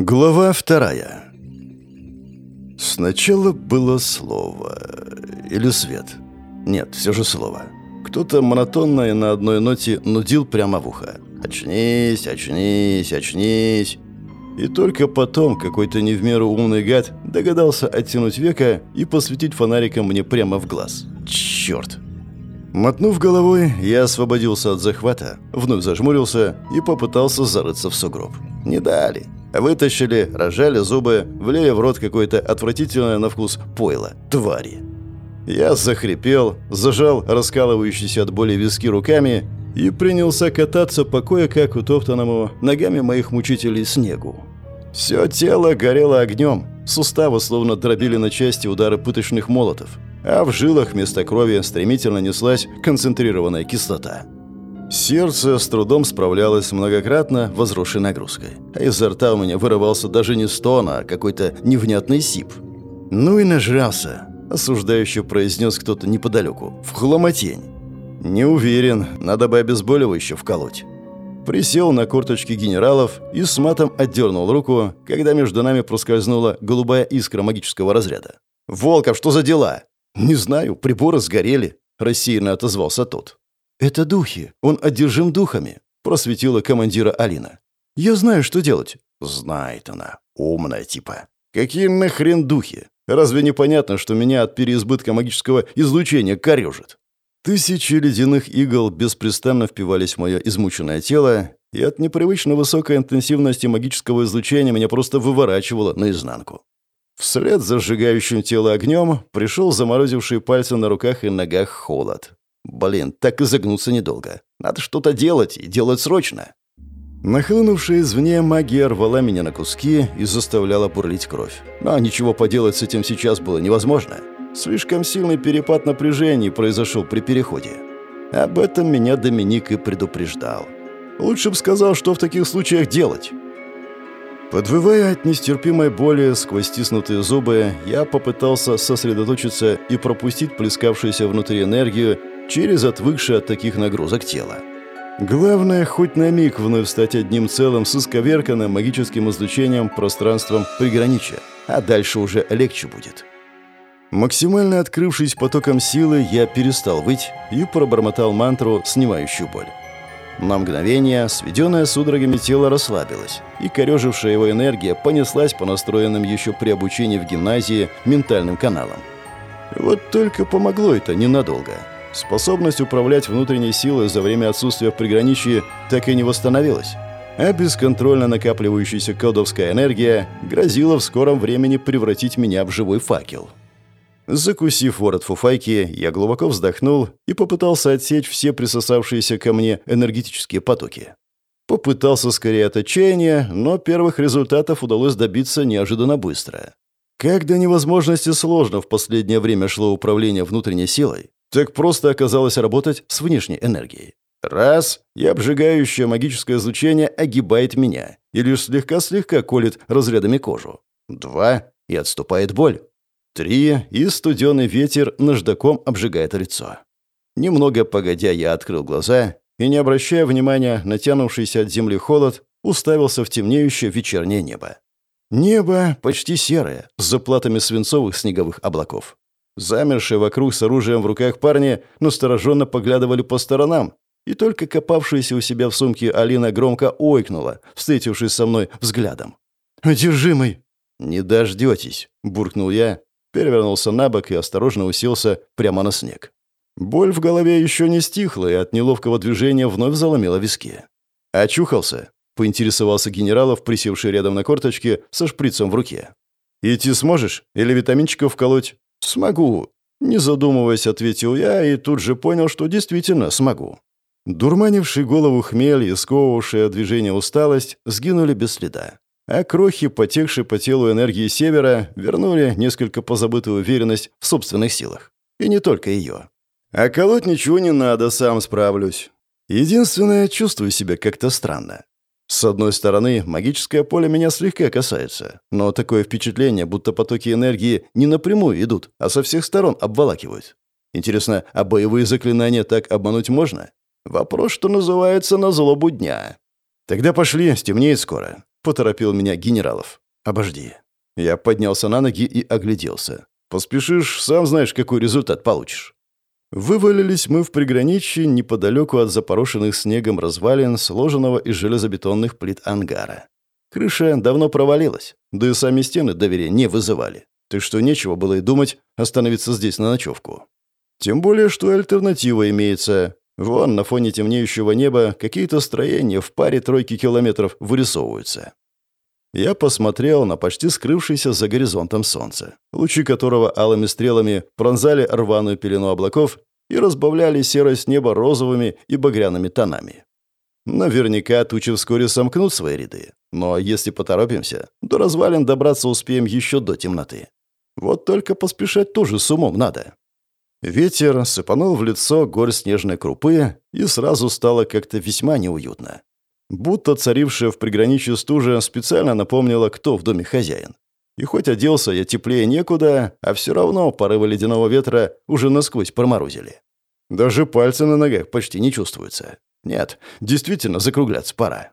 Глава вторая. Сначала было слово. Или свет. Нет, все же слово. Кто-то монотонно и на одной ноте нудил прямо в ухо. «Очнись, очнись, очнись». И только потом какой-то не в меру умный гад догадался оттянуть века и посветить фонариком мне прямо в глаз. Черт! Мотнув головой, я освободился от захвата, вновь зажмурился и попытался зарыться в сугроб. Не дали. Вытащили, рожали зубы, влили в рот какое-то отвратительное на вкус пойло. Твари. Я захрипел, зажал раскалывающиеся от боли виски руками и принялся кататься по кое-как утоптанному ногами моих мучителей снегу. Все тело горело огнем, суставы словно дробили на части удары пыточных молотов, а в жилах вместо крови стремительно неслась концентрированная кислота. Сердце с трудом справлялось многократно возросшей нагрузкой. А изо рта у меня вырывался даже не стон, а какой-то невнятный сип. «Ну и нажрался», — осуждающе произнес кто-то неподалеку. «В хломотень». «Не уверен, надо бы обезболивающее вколоть». Присел на корточки генералов и с матом отдернул руку, когда между нами проскользнула голубая искра магического разряда. «Волков, что за дела?» «Не знаю, приборы сгорели», — рассеянно отозвался тот. «Это духи. Он одержим духами», — просветила командира Алина. «Я знаю, что делать». «Знает она. Умная типа». «Какие нахрен духи? Разве не понятно, что меня от переизбытка магического излучения корежит?» Тысячи ледяных игл беспрестанно впивались в мое измученное тело, и от непривычно высокой интенсивности магического излучения меня просто выворачивало наизнанку. Вслед за сжигающим тело огнем пришел заморозивший пальцы на руках и ногах холод. Блин, так и загнуться недолго. Надо что-то делать, и делать срочно. Нахлынувшая извне магия рвала меня на куски и заставляла бурлить кровь. Но ничего поделать с этим сейчас было невозможно. Слишком сильный перепад напряжений произошел при переходе. Об этом меня Доминик и предупреждал. Лучше бы сказал, что в таких случаях делать. Подвывая от нестерпимой боли сквозь стиснутые зубы, я попытался сосредоточиться и пропустить плескавшуюся внутри энергию через отвыкшее от таких нагрузок тело. Главное, хоть на миг вновь стать одним целым с исковерканным магическим излучением пространством приграничия, а дальше уже легче будет. Максимально открывшись потоком силы, я перестал выть и пробормотал мантру, снимающую боль. На мгновение сведенное судорогами тело расслабилось, и корежившая его энергия понеслась по настроенным еще при обучении в гимназии ментальным каналам. Вот только помогло это ненадолго. Способность управлять внутренней силой за время отсутствия в приграничье так и не восстановилась. А бесконтрольно накапливающаяся кодовская энергия грозила в скором времени превратить меня в живой факел. Закусив ворот фуфайки, я глубоко вздохнул и попытался отсечь все присосавшиеся ко мне энергетические потоки. Попытался скорее от отчаяния, но первых результатов удалось добиться неожиданно быстро. Как до невозможности сложно в последнее время шло управление внутренней силой, так просто оказалось работать с внешней энергией. Раз, и обжигающее магическое излучение огибает меня и лишь слегка-слегка колет разрядами кожу. Два, и отступает боль. Три, и студеный ветер наждаком обжигает лицо. Немного погодя, я открыл глаза и, не обращая внимания на тянувшийся от земли холод, уставился в темнеющее вечернее небо. Небо почти серое, с заплатами свинцовых снеговых облаков. Замершие вокруг с оружием в руках парни настороженно поглядывали по сторонам, и только копавшаяся у себя в сумке Алина громко ойкнула, встретившись со мной взглядом. «Одержимый!» «Не дождетесь!» — буркнул я, перевернулся на бок и осторожно уселся прямо на снег. Боль в голове еще не стихла, и от неловкого движения вновь заломила виски. «Очухался?» — поинтересовался генералов, присевший рядом на корточке со шприцем в руке. «Идти сможешь? Или витаминчиков вколоть?» «Смогу», — не задумываясь, ответил я и тут же понял, что действительно смогу. Дурманивший голову хмель и сковывавшая движение усталость сгинули без следа. А крохи, потекшие по телу энергии севера, вернули несколько позабытую уверенность в собственных силах. И не только ее. А колоть ничего не надо, сам справлюсь. Единственное, чувствую себя как-то странно. С одной стороны, магическое поле меня слегка касается, но такое впечатление, будто потоки энергии не напрямую идут, а со всех сторон обволакивают. Интересно, а боевые заклинания так обмануть можно? Вопрос, что называется, на злобу дня. Тогда пошли, стемнеет скоро. — поторопил меня генералов. «Обожди». Я поднялся на ноги и огляделся. «Поспешишь, сам знаешь, какой результат получишь». Вывалились мы в приграничье неподалеку от запорошенных снегом развалин, сложенного из железобетонных плит ангара. Крыша давно провалилась, да и сами стены доверия не вызывали. Так что нечего было и думать остановиться здесь на ночевку. Тем более, что альтернатива имеется. Вон, на фоне темнеющего неба, какие-то строения в паре тройки километров вырисовываются. Я посмотрел на почти скрывшееся за горизонтом солнце, лучи которого алыми стрелами пронзали рваную пелену облаков и разбавляли серость неба розовыми и багряными тонами. Наверняка тучи вскоре сомкнут свои ряды, но если поторопимся, до развалин добраться успеем еще до темноты. Вот только поспешать тоже с умом надо. Ветер сыпанул в лицо горь снежной крупы, и сразу стало как-то весьма неуютно. Будто царившая в приграничье стужа специально напомнила, кто в доме хозяин. И хоть оделся я теплее некуда, а все равно порывы ледяного ветра уже насквозь проморозили. Даже пальцы на ногах почти не чувствуются. Нет, действительно, закругляться пора.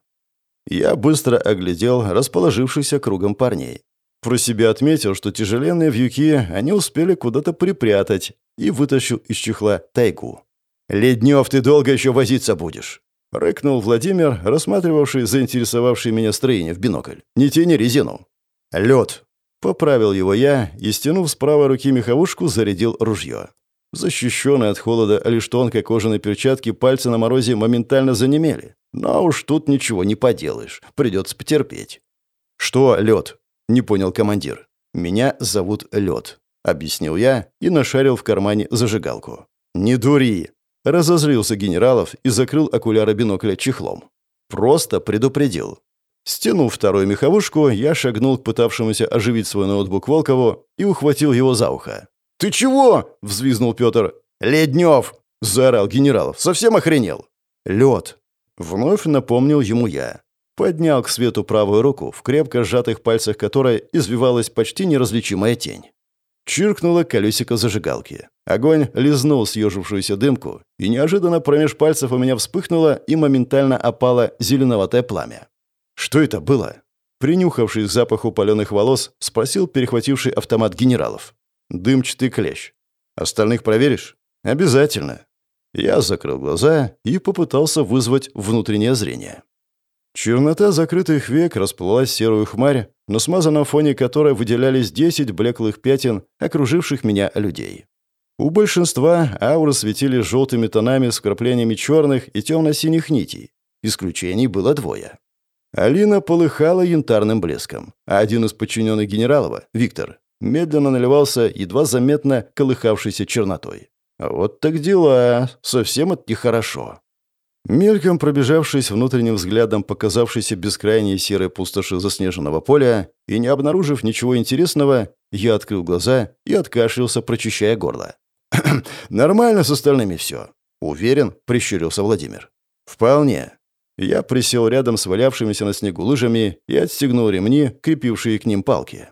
Я быстро оглядел расположившихся кругом парней. Про себя отметил, что тяжеленные вьюки они успели куда-то припрятать, и вытащил из чехла тайгу. «Леднев, ты долго еще возиться будешь!» — рыкнул Владимир, рассматривавший заинтересовавший меня строение в бинокль. «Не тяни резину!» «Лед!» — поправил его я и, стянув с правой руки меховушку, зарядил ружье. Защищенные от холода лишь тонкой кожаной перчатки пальцы на морозе моментально занемели. Но уж тут ничего не поделаешь, придется потерпеть. «Что, лед?» — не понял командир. «Меня зовут Лед», — объяснил я и нашарил в кармане зажигалку. «Не дури!» Разозлился генералов и закрыл окуляры бинокля чехлом. Просто предупредил. Стянув вторую меховушку, я шагнул к пытавшемуся оживить свой ноутбук Волкову и ухватил его за ухо. «Ты чего?» — взвизнул Петр. «Леднев!» — заорал генералов. «Совсем охренел?» «Лед!» — вновь напомнил ему я. Поднял к свету правую руку, в крепко сжатых пальцах которой извивалась почти неразличимая тень. Чиркнуло колесико зажигалки. Огонь лизнул съежившуюся дымку, и неожиданно промеж пальцев у меня вспыхнуло и моментально опало зеленоватое пламя. Что это было? Принюхавшись к запаху паленых волос, спросил перехвативший автомат генералов. «Дымчатый клещ. Остальных проверишь?» «Обязательно». Я закрыл глаза и попытался вызвать внутреннее зрение. Чернота закрытых век расплылась серую хмарь, на смазанном фоне которой выделялись десять блеклых пятен, окруживших меня людей. У большинства ауры светили желтыми тонами с вкраплениями черных и темно-синих нитей. Исключений было двое. Алина полыхала янтарным блеском, а один из подчиненных генералова, Виктор, медленно наливался едва заметно колыхавшейся чернотой. Вот так дела, совсем это нехорошо. Мельком пробежавшись внутренним взглядом показавшейся бескрайней серой пустоши заснеженного поля и не обнаружив ничего интересного, я открыл глаза и откашлялся, прочищая горло. «Нормально с остальными все». «Уверен?» — прищурился Владимир. «Вполне». Я присел рядом с валявшимися на снегу лыжами и отстегнул ремни, крепившие к ним палки.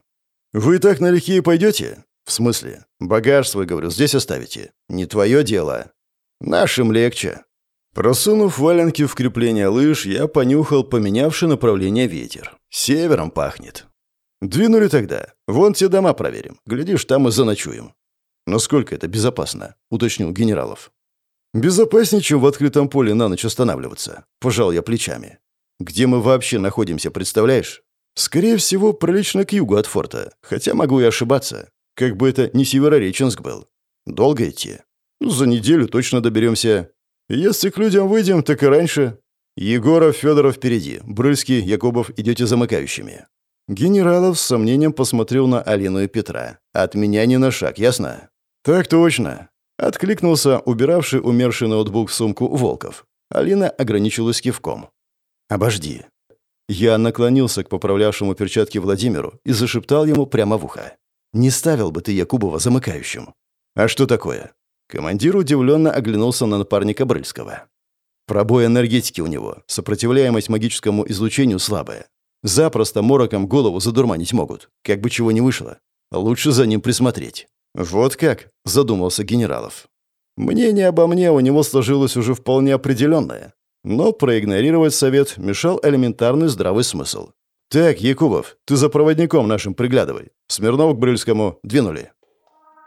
«Вы так налегке пойдете?» «В смысле? Багаж свой, говорю, здесь оставите?» «Не твое дело». «Нашим легче», Просунув валенки в крепление лыж, я понюхал поменявший направление ветер. Севером пахнет. Двинули тогда. Вон те дома проверим. Глядишь, там и заночуем. Насколько это безопасно? Уточнил генералов. Безопаснее, чем в открытом поле на ночь останавливаться. Пожал я плечами. Где мы вообще находимся, представляешь? Скорее всего, прилично к югу от форта. Хотя могу и ошибаться. Как бы это не Северореченск был. Долго идти? Ну, за неделю точно доберемся. Если к людям выйдем, так и раньше. Егоров, Федоров впереди. Брыльский, Якубов идете замыкающими. Генералов с сомнением посмотрел на Алину и Петра. «От меня не на шаг, ясно?» «Так точно», — откликнулся убиравший умерший ноутбук в сумку Волков. Алина ограничилась кивком. «Обожди». Я наклонился к поправлявшему перчатки Владимиру и зашептал ему прямо в ухо. «Не ставил бы ты Якубова замыкающим». «А что такое?» Командир удивленно оглянулся на напарника Брыльского. Пробой энергетики у него, сопротивляемость магическому излучению слабая. Запросто мороком голову задурманить могут, как бы чего не вышло. Лучше за ним присмотреть. Вот как, задумался генералов. Мнение обо мне у него сложилось уже вполне определенное. Но проигнорировать совет мешал элементарный здравый смысл. «Так, Якубов, ты за проводником нашим приглядывай. Смирнов к Брыльскому двинули».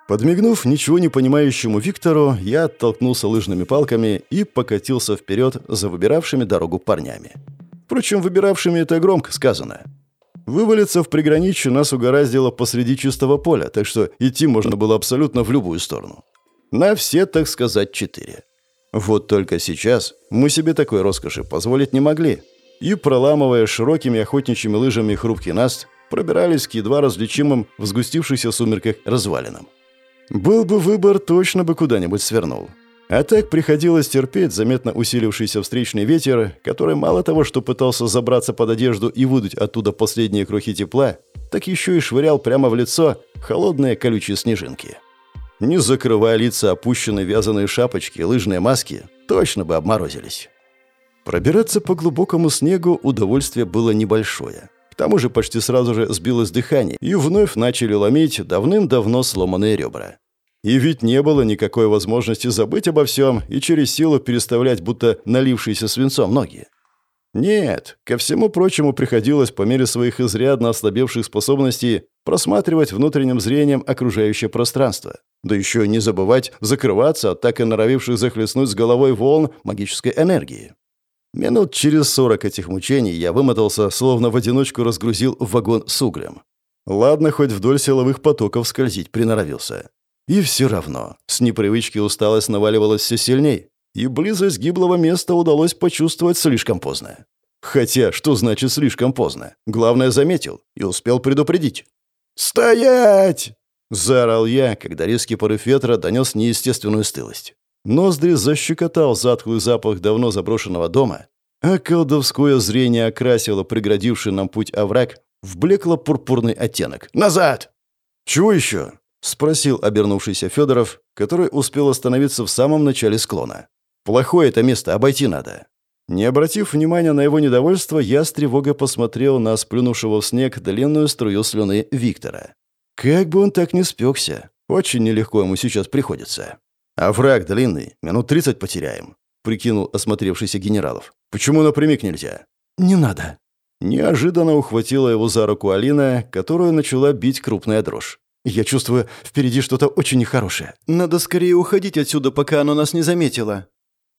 Подмигнув ничего не понимающему Виктору, я оттолкнулся лыжными палками и покатился вперед за выбиравшими дорогу парнями. Впрочем, выбиравшими это громко сказано. Вывалиться в приграничье нас угораздило посреди чистого поля, так что идти можно было абсолютно в любую сторону. На все, так сказать, четыре. Вот только сейчас мы себе такой роскоши позволить не могли. И, проламывая широкими охотничьими лыжами хрупкий наст, пробирались к едва различимым в сгустившихся сумерках развалинам. Был бы выбор, точно бы куда-нибудь свернул. А так приходилось терпеть заметно усилившийся встречный ветер, который мало того, что пытался забраться под одежду и выдуть оттуда последние крохи тепла, так еще и швырял прямо в лицо холодные колючие снежинки. Не закрывая лица опущенные вязаные шапочки и лыжные маски, точно бы обморозились. Пробираться по глубокому снегу удовольствие было небольшое. Тому же почти сразу же сбилось дыхание, и вновь начали ломить давным-давно сломанные ребра. И ведь не было никакой возможности забыть обо всем и через силу переставлять будто налившиеся свинцом ноги. Нет, ко всему прочему приходилось по мере своих изрядно ослабевших способностей просматривать внутренним зрением окружающее пространство. Да еще не забывать закрываться от так и норовивших захлестнуть с головой волн магической энергии. Минут через сорок этих мучений я вымотался, словно в одиночку разгрузил вагон с углем. Ладно, хоть вдоль силовых потоков скользить приноровился. И все равно, с непривычки усталость наваливалась все сильней, и близость гиблого места удалось почувствовать слишком поздно. Хотя, что значит слишком поздно? Главное, заметил и успел предупредить. «Стоять!» — заорал я, когда резкий порыв ветра донес неестественную стылость. Ноздри защекотал затхлый запах давно заброшенного дома, а колдовское зрение окрасило преградивший нам путь овраг в блекло-пурпурный оттенок. «Назад!» «Чего еще?» — спросил обернувшийся Федоров, который успел остановиться в самом начале склона. «Плохое это место, обойти надо». Не обратив внимания на его недовольство, я с тревогой посмотрел на сплюнувшего в снег длинную струю слюны Виктора. Как бы он так не спекся. Очень нелегко ему сейчас приходится. «А враг длинный, минут тридцать потеряем», — прикинул осмотревшийся генералов. «Почему напрямик нельзя?» «Не надо». Неожиданно ухватила его за руку Алина, которую начала бить крупная дрожь. Я чувствую, впереди что-то очень нехорошее. Надо скорее уходить отсюда, пока оно нас не заметило».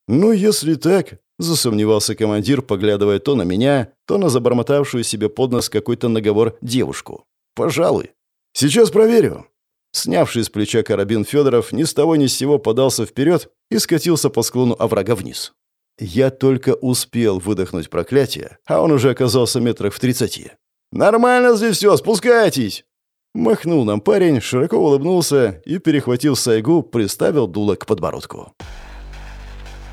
«Ну, если так», — засомневался командир, поглядывая то на меня, то на забормотавшую себе под нос какой-то наговор девушку. «Пожалуй. Сейчас проверю». Снявший с плеча карабин Федоров ни с того ни с сего подался вперед и скатился по склону оврага вниз. Я только успел выдохнуть проклятие, а он уже оказался метрах в тридцати. «Нормально здесь все, спускайтесь!» Махнул нам парень, широко улыбнулся и, перехватив сайгу, приставил дуло к подбородку.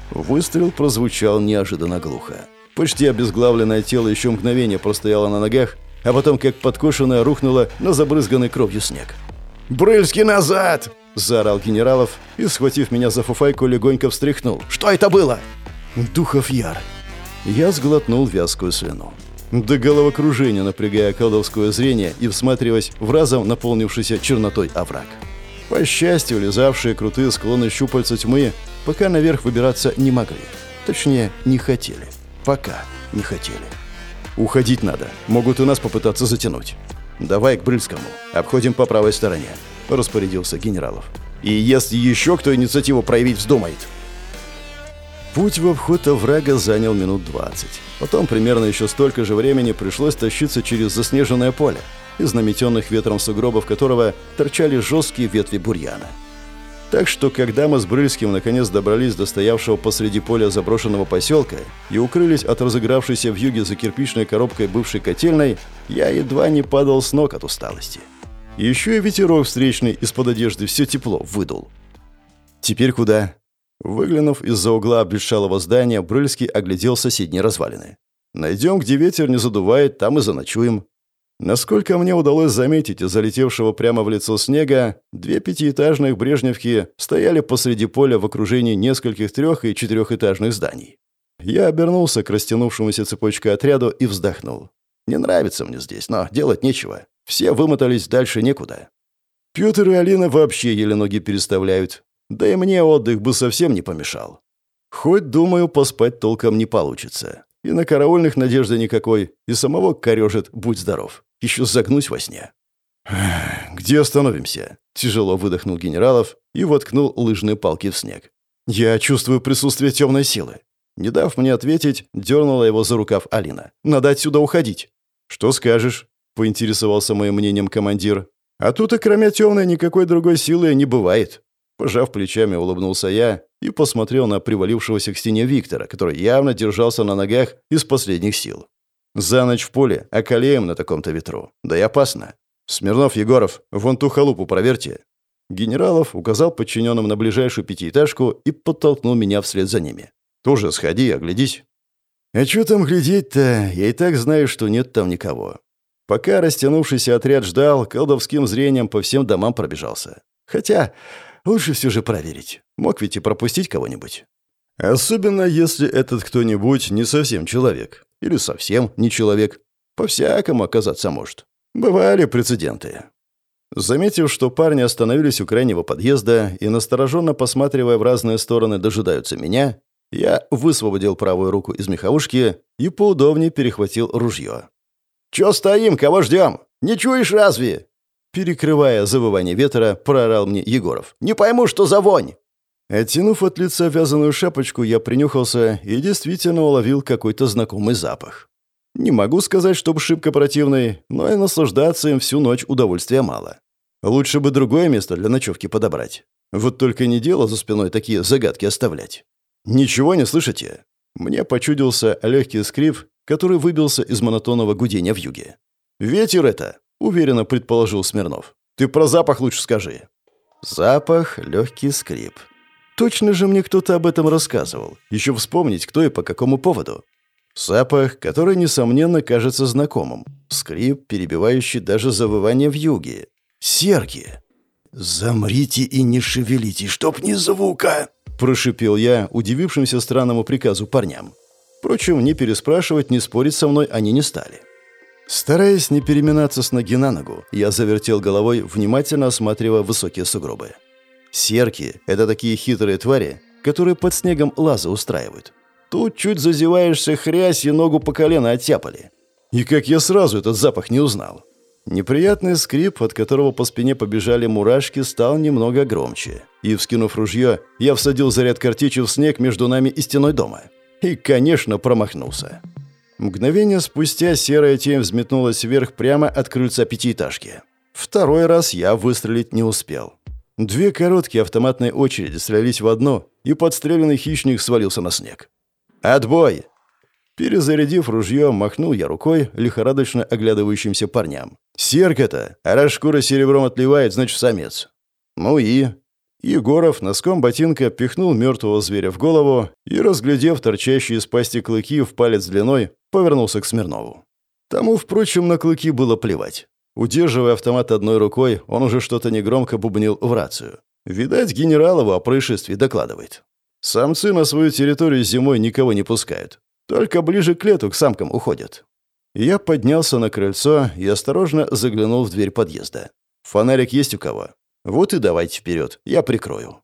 Выстрел прозвучал неожиданно глухо. Почти обезглавленное тело еще мгновение простояло на ногах, а потом, как подкошенное, рухнуло на забрызганный кровью снег. «Брыльский назад!» – заорал генералов и, схватив меня за фуфайку, легонько встряхнул. «Что это было?» «Духов яр». Я сглотнул вязкую слюну до головокружения напрягая колдовское зрение и всматриваясь в разом наполнившийся чернотой овраг. По счастью, лизавшие крутые склоны щупальца тьмы пока наверх выбираться не могли. Точнее, не хотели. Пока не хотели. «Уходить надо. Могут и нас попытаться затянуть». «Давай к Брыльскому. Обходим по правой стороне», — распорядился генералов. «И если еще кто инициативу проявить вздумает...» Путь в обход оврага занял минут двадцать. Потом примерно еще столько же времени пришлось тащиться через заснеженное поле, из наметенных ветром сугробов которого торчали жесткие ветви бурьяна. Так что, когда мы с Брыльским наконец добрались до стоявшего посреди поля заброшенного поселка и укрылись от разыгравшейся в юге за кирпичной коробкой бывшей котельной, я едва не падал с ног от усталости. Еще и ветерок встречный из-под одежды все тепло выдул. «Теперь куда?» Выглянув из-за угла обветшалого здания, Брыльский оглядел соседние развалины. «Найдем, где ветер не задувает, там и заночуем». Насколько мне удалось заметить залетевшего прямо в лицо снега, две пятиэтажных брежневки стояли посреди поля в окружении нескольких трех- и четырехэтажных зданий. Я обернулся к растянувшемуся цепочкой отряду и вздохнул. Не нравится мне здесь, но делать нечего. Все вымотались, дальше некуда. Пётр и Алина вообще еле ноги переставляют. Да и мне отдых бы совсем не помешал. Хоть, думаю, поспать толком не получится. И на караульных надежды никакой, и самого корежит, будь здоров. Еще загнусь во сне. «Где остановимся?» Тяжело выдохнул генералов и воткнул лыжные палки в снег. «Я чувствую присутствие темной силы». Не дав мне ответить, дернула его за рукав Алина. «Надо отсюда уходить». «Что скажешь?» — поинтересовался моим мнением командир. «А тут и кроме темной никакой другой силы не бывает». Пожав плечами, улыбнулся я и посмотрел на привалившегося к стене Виктора, который явно держался на ногах из последних сил. За ночь в поле, околеем на таком-то ветру. Да и опасно. «Смирнов, Егоров, вон ту халупу проверьте». Генералов указал подчиненным на ближайшую пятиэтажку и подтолкнул меня вслед за ними. «Тоже сходи, оглядись». «А что там глядеть-то? Я и так знаю, что нет там никого». Пока растянувшийся отряд ждал, колдовским зрением по всем домам пробежался. Хотя лучше все же проверить. Мог ведь и пропустить кого-нибудь. Особенно, если этот кто-нибудь не совсем человек. Или совсем не человек. По-всякому оказаться может. Бывали прецеденты. Заметив, что парни остановились у крайнего подъезда и, настороженно посматривая в разные стороны, дожидаются меня, я высвободил правую руку из меховушки и поудобнее перехватил ружье. «Чё стоим? Кого ждем? Не чуешь разве?» Перекрывая завывание ветра, проорал мне Егоров. «Не пойму, что за вонь!» Оттянув от лица вязаную шапочку, я принюхался и действительно уловил какой-то знакомый запах. Не могу сказать, чтобы шибко противный, но и наслаждаться им всю ночь удовольствия мало. Лучше бы другое место для ночевки подобрать. Вот только не дело за спиной такие загадки оставлять. Ничего не слышите? Мне почудился легкий скрип, который выбился из монотонного гудения в юге. «Ветер это!» — уверенно предположил Смирнов. «Ты про запах лучше скажи». Запах, легкий скрип. Точно же мне кто-то об этом рассказывал. Еще вспомнить, кто и по какому поводу. Запах, который, несомненно, кажется знакомым. Скрип, перебивающий даже завывание в юге. Серки. «Замрите и не шевелитесь, чтоб ни звука!» Прошипел я, удивившимся странному приказу парням. Впрочем, ни переспрашивать, ни спорить со мной они не стали. Стараясь не переминаться с ноги на ногу, я завертел головой, внимательно осматривая высокие сугробы. Серки — это такие хитрые твари, которые под снегом лазы устраивают. Тут чуть зазеваешься хрясь и ногу по колено оттяпали. И как я сразу этот запах не узнал. Неприятный скрип, от которого по спине побежали мурашки, стал немного громче. И, вскинув ружье, я всадил заряд картечи в снег между нами и стеной дома. И, конечно, промахнулся. Мгновение спустя серая тень взметнулась вверх прямо от крыльца пятиэтажки. Второй раз я выстрелить не успел. Две короткие автоматные очереди слились в одно, и подстреленный хищник свалился на снег. «Отбой!» Перезарядив ружье, махнул я рукой лихорадочно оглядывающимся парням. «Серк это! А шкура серебром отливает, значит, самец». «Ну и...» Егоров носком ботинка пихнул мертвого зверя в голову и, разглядев торчащие из пасти клыки в палец длиной, повернулся к Смирнову. Тому, впрочем, на клыки было плевать. Удерживая автомат одной рукой, он уже что-то негромко бубнил в рацию. Видать, генералову о происшествии докладывает. Самцы на свою территорию зимой никого не пускают. Только ближе к лету к самкам уходят. Я поднялся на крыльцо и осторожно заглянул в дверь подъезда. «Фонарик есть у кого?» «Вот и давайте вперед, я прикрою».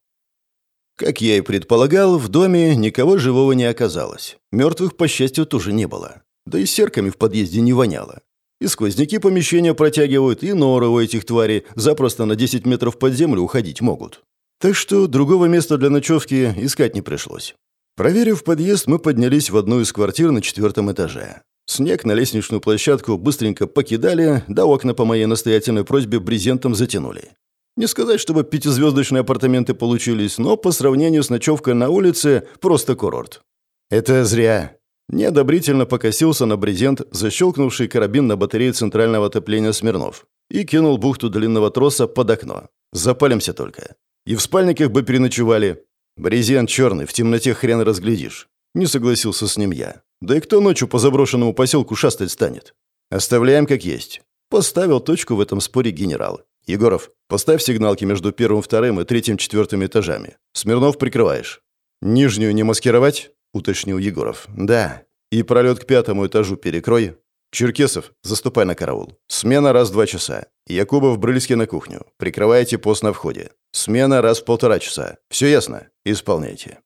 Как я и предполагал, в доме никого живого не оказалось. Мертвых, по счастью, тоже не было. Да и серками в подъезде не воняло. И сквозняки помещения протягивают, и норы у этих тварей запросто на 10 метров под землю уходить могут. Так что другого места для ночевки искать не пришлось. Проверив подъезд, мы поднялись в одну из квартир на четвертом этаже. Снег на лестничную площадку быстренько покидали, да окна по моей настоятельной просьбе брезентом затянули. Не сказать, чтобы пятизвездочные апартаменты получились, но по сравнению с ночевкой на улице просто курорт. Это зря. Неодобрительно покосился на брезент, защелкнувший карабин на батарее центрального отопления Смирнов, и кинул бухту длинного троса под окно. Запалимся только. И в спальниках бы переночевали. Брезент черный, в темноте хрен разглядишь. Не согласился с ним я. Да и кто ночью по заброшенному поселку шастать станет? Оставляем как есть. Поставил точку в этом споре генерал. Егоров, поставь сигналки между первым, вторым и третьим, четвертым этажами. Смирнов прикрываешь. Нижнюю не маскировать? Уточнил Егоров. Да. И пролет к пятому этажу перекрой. «Черкесов, заступай на караул. Смена раз в два часа. Якубов, Брыльский на кухню. Прикрывайте пост на входе. Смена раз в полтора часа. Все ясно? Исполняйте».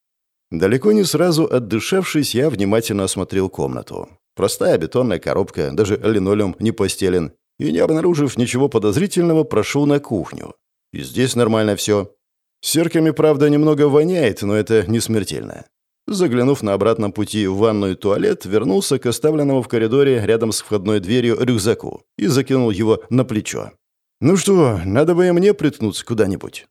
Далеко не сразу отдышавшись, я внимательно осмотрел комнату. Простая бетонная коробка, даже линолеум не постелен. И, не обнаружив ничего подозрительного, прошел на кухню. И здесь нормально все. Серками, правда, немного воняет, но это не смертельно. Заглянув на обратном пути в ванную и туалет, вернулся к оставленному в коридоре рядом с входной дверью рюкзаку и закинул его на плечо. «Ну что, надо бы и мне приткнуться куда-нибудь».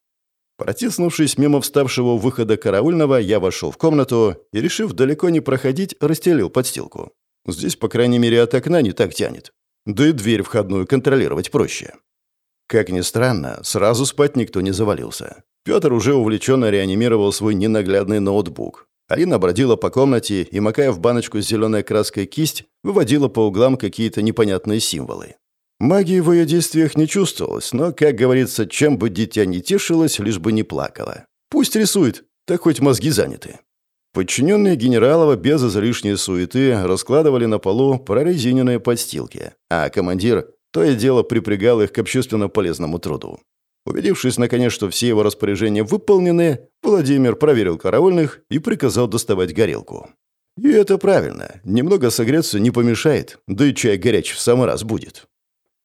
Протиснувшись мимо вставшего выхода караульного, я вошел в комнату и, решив далеко не проходить, расстелил подстилку. Здесь, по крайней мере, от окна не так тянет. Да и дверь входную контролировать проще. Как ни странно, сразу спать никто не завалился. Петр уже увлеченно реанимировал свой ненаглядный ноутбук. Алина бродила по комнате и, макая в баночку с зеленой краской кисть, выводила по углам какие-то непонятные символы. Магии в ее действиях не чувствовалось, но, как говорится, чем бы дитя не тешилось, лишь бы не плакало. Пусть рисует, так хоть мозги заняты. Подчиненные генералова без излишней суеты раскладывали на полу прорезиненные подстилки, а командир то и дело припрягал их к общественно полезному труду. Убедившись, наконец, что все его распоряжения выполнены, Владимир проверил караульных и приказал доставать горелку. И это правильно. Немного согреться не помешает, да и чай горячий в самый раз будет.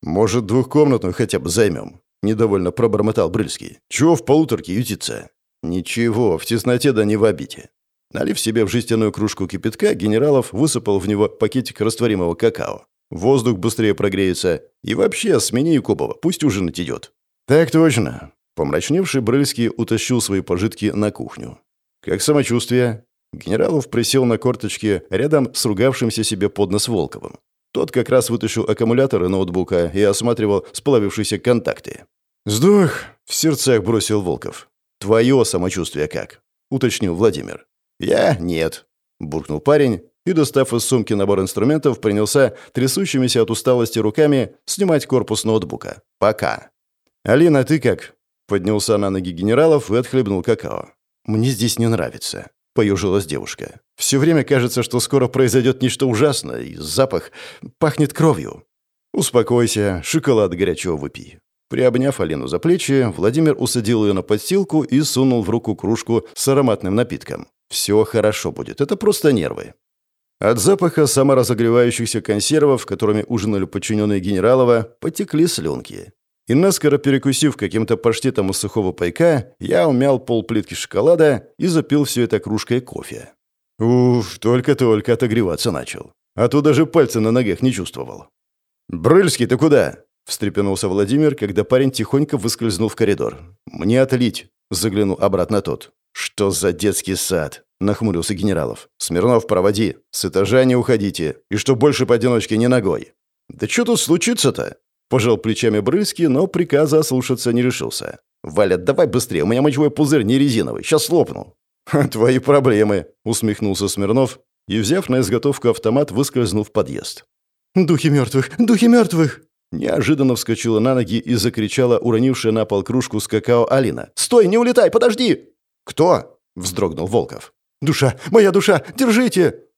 «Может, двухкомнатную хотя бы займем?» – недовольно пробормотал Брыльский. «Чего в полуторке ютиться?» «Ничего, в тесноте да не в обите». Налив себе в жестяную кружку кипятка, Генералов высыпал в него пакетик растворимого какао. Воздух быстрее прогреется. И вообще, смени Якубова, пусть ужинать идет. «Так точно». Помрачневший Брыльский утащил свои пожитки на кухню. «Как самочувствие?» Генералов присел на корточки рядом с ругавшимся себе под нос Волковым. Тот как раз вытащил аккумуляторы ноутбука и осматривал сплавившиеся контакты. «Сдох!» — в сердцах бросил Волков. «Твое самочувствие как?» — уточнил Владимир. «Я? Нет», — буркнул парень и, достав из сумки набор инструментов, принялся трясущимися от усталости руками снимать корпус ноутбука. «Пока». «Алина, ты как?» — поднялся на ноги генералов и отхлебнул какао. «Мне здесь не нравится», — поюжилась девушка. «Все время кажется, что скоро произойдет нечто ужасное, и запах пахнет кровью». «Успокойся, шоколад горячего выпей». Приобняв Алину за плечи, Владимир усадил ее на подстилку и сунул в руку кружку с ароматным напитком. «Все хорошо будет, это просто нервы». От запаха саморазогревающихся консервов, которыми ужинали подчиненные Генералова, потекли слюнки. И наскоро перекусив каким-то паштетом из сухого пайка, я умял полплитки шоколада и запил все это кружкой кофе. Уф, только-только отогреваться начал. А то даже пальцы на ногах не чувствовал. «Брыльский, ты куда?» – встрепенулся Владимир, когда парень тихонько выскользнул в коридор. «Мне отлить», – заглянул обратно тот. «Что за детский сад?» – нахмурился генералов. «Смирнов, проводи. С этажа не уходите. И что больше поодиночке не ногой». «Да что тут случится-то?» Пожал плечами Брыльский, но приказа ослушаться не решился. «Валя, давай быстрее, у меня мочевой пузырь не резиновый, сейчас лопну». «Твои проблемы», — усмехнулся Смирнов и, взяв на изготовку автомат, выскользнул в подъезд. «Духи мертвых! Духи мертвых!» Неожиданно вскочила на ноги и закричала уронившая на пол кружку с какао Алина. «Стой, не улетай, подожди!» «Кто?» — вздрогнул Волков. «Душа! Моя душа! Держите!»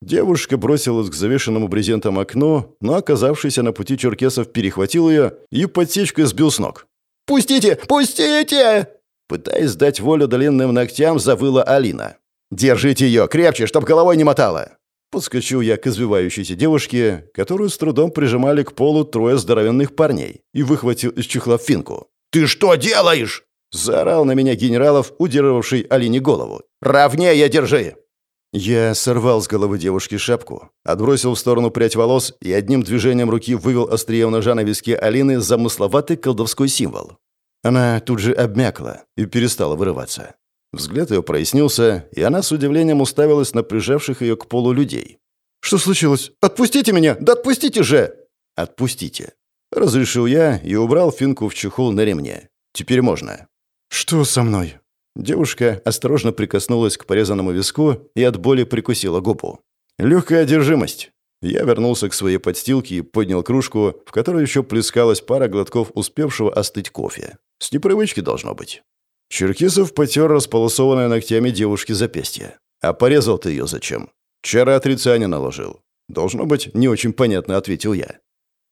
Девушка бросилась к завешенному брезентом окну, но, оказавшись на пути черкесов, перехватил ее и подсечкой сбил с ног. «Пустите! Пустите!» Пытаясь дать волю длинным ногтям, завыла Алина. «Держите ее! Крепче, чтоб головой не мотала!» Подскочил я к извивающейся девушке, которую с трудом прижимали к полу трое здоровенных парней, и выхватил из чехла финку. «Ты что делаешь?» Заорал на меня генералов, удерживавший Алине голову. «Ровнее держи!» Я сорвал с головы девушки шапку, отбросил в сторону прядь волос и одним движением руки вывел острием ножа на виске Алины замысловатый колдовской символ. Она тут же обмякла и перестала вырываться. Взгляд ее прояснился, и она с удивлением уставилась на прижавших ее к полу людей. «Что случилось? Отпустите меня! Да отпустите же!» «Отпустите!» Разрешил я и убрал финку в чехол на ремне. «Теперь можно». «Что со мной?» Девушка осторожно прикоснулась к порезанному виску и от боли прикусила губу. «Легкая одержимость». Я вернулся к своей подстилке и поднял кружку, в которой еще плескалась пара глотков успевшего остыть кофе. С непривычки должно быть. Черкисов потер располосованное ногтями девушки запястье. «А порезал ты ее зачем?» «Чара отрицания наложил». «Должно быть, не очень понятно», — ответил я.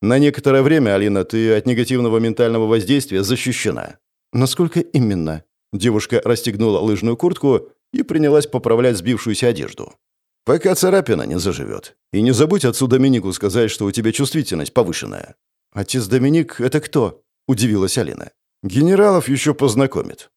«На некоторое время, Алина, ты от негативного ментального воздействия защищена». «Насколько именно?» Девушка расстегнула лыжную куртку и принялась поправлять сбившуюся одежду. «Пока царапина не заживет. И не забудь отцу Доминику сказать, что у тебя чувствительность повышенная». «Отец Доминик — это кто?» — удивилась Алина. «Генералов еще познакомит.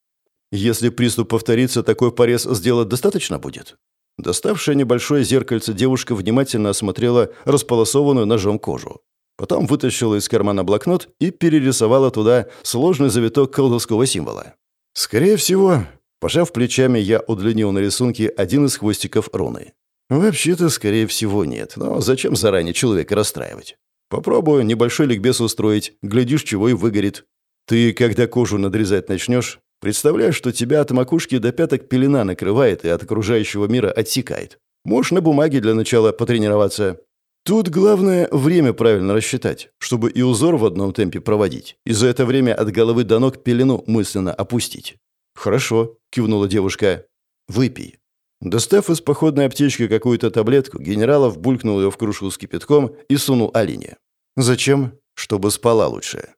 Если приступ повторится, такой порез сделать достаточно будет?» Доставшая небольшое зеркальце, девушка внимательно осмотрела располосованную ножом кожу. Потом вытащила из кармана блокнот и перерисовала туда сложный завиток колдовского символа. Скорее всего, пожав плечами, я удлинил на рисунке один из хвостиков руны. Вообще-то, скорее всего, нет. Но зачем заранее человека расстраивать? Попробую небольшой ликбез устроить, глядишь, чего и выгорит. Ты, когда кожу надрезать начнешь, представляешь, что тебя от макушки до пяток пелена накрывает и от окружающего мира отсекает. Можешь на бумаге для начала потренироваться. Тут главное время правильно рассчитать, чтобы и узор в одном темпе проводить, и за это время от головы до ног пелену мысленно опустить. «Хорошо», — кивнула девушка. «Выпей». Достав из походной аптечки какую-то таблетку, генералов булькнул ее в кружку с кипятком и сунул Алине. «Зачем?» «Чтобы спала лучше».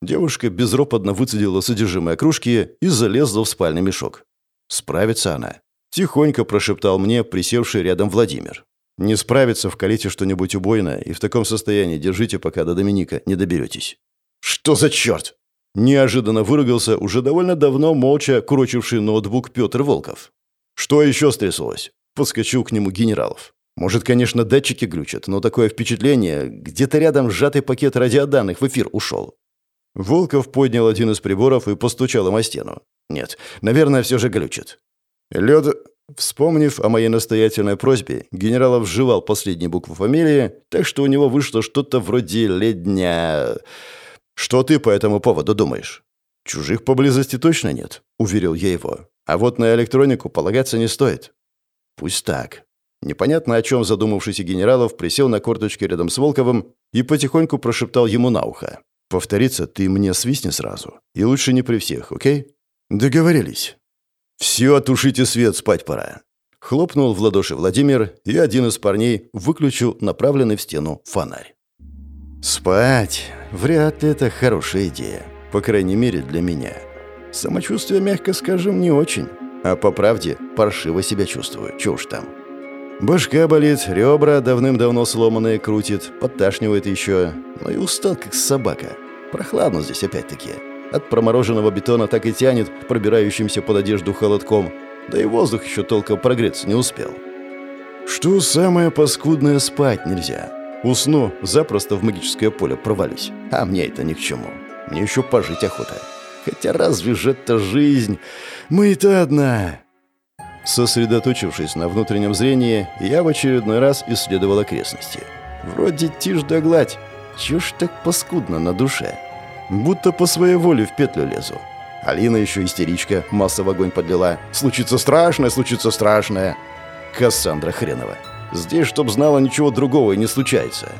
Девушка безропотно выцедила содержимое кружки и залезла в спальный мешок. «Справится она», — тихонько прошептал мне присевший рядом Владимир. Не справится, вкалите что-нибудь убойное, и в таком состоянии держите, пока до Доминика не доберетесь». «Что за черт?» Неожиданно выругался уже довольно давно молча курочивший ноутбук Петр Волков. «Что еще стряслось?» Подскочил к нему генералов. «Может, конечно, датчики глючат, но такое впечатление, где-то рядом сжатый пакет радиоданных в эфир ушел». Волков поднял один из приборов и постучал им о стену. «Нет, наверное, все же глючит». Лед Вспомнив о моей настоятельной просьбе, генералов вживал последнюю букву фамилии, так что у него вышло что-то вроде «ледня». «Что ты по этому поводу думаешь?» «Чужих поблизости точно нет», — уверил я его. «А вот на электронику полагаться не стоит». «Пусть так». Непонятно о чем задумавшийся генералов присел на корточки рядом с Волковым и потихоньку прошептал ему на ухо. «Повториться ты мне свистни сразу. И лучше не при всех, окей?» «Договорились». «Все, тушите свет, спать пора». Хлопнул в ладоши Владимир, и один из парней выключил направленный в стену фонарь. «Спать? Вряд ли это хорошая идея. По крайней мере, для меня. Самочувствие, мягко скажем, не очень. А по правде, паршиво себя чувствую. Чё уж там. Башка болит, ребра давным-давно сломанные крутит, подташнивает еще. Ну и устал, как собака. Прохладно здесь опять-таки. От промороженного бетона так и тянет пробирающимся под одежду холодком. Да и воздух еще толком прогреться не успел. Что самое паскудное спать нельзя. Усну, запросто в магическое поле провалюсь. А мне это ни к чему. Мне еще пожить охота. Хотя разве же это жизнь? Мы-то одна. Сосредоточившись на внутреннем зрении, я в очередной раз исследовал окрестности. Вроде тишь да гладь. Чё ж так паскудно на душе? Будто по своей воле в петлю лезу. Алина еще истеричка, масса в огонь подлила. «Случится страшное, случится страшное!» Кассандра хренова. Здесь, чтоб знала, ничего другого и не случается.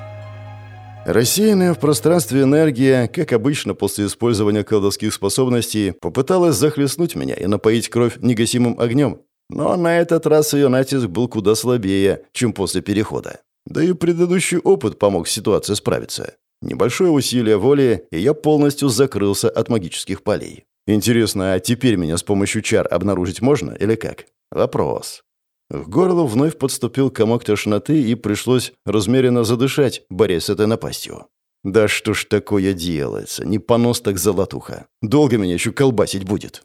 Рассеянная в пространстве энергия, как обычно после использования колдовских способностей, попыталась захлестнуть меня и напоить кровь негасимым огнем. Но на этот раз ее натиск был куда слабее, чем после перехода. Да и предыдущий опыт помог с ситуацией справиться. Небольшое усилие воли, и я полностью закрылся от магических полей. Интересно, а теперь меня с помощью чар обнаружить можно или как? Вопрос. К горлу вновь подступил комок тошноты, и пришлось размеренно задышать, борясь с этой напастью. «Да что ж такое делается? Не понос так золотуха. Долго меня еще колбасить будет».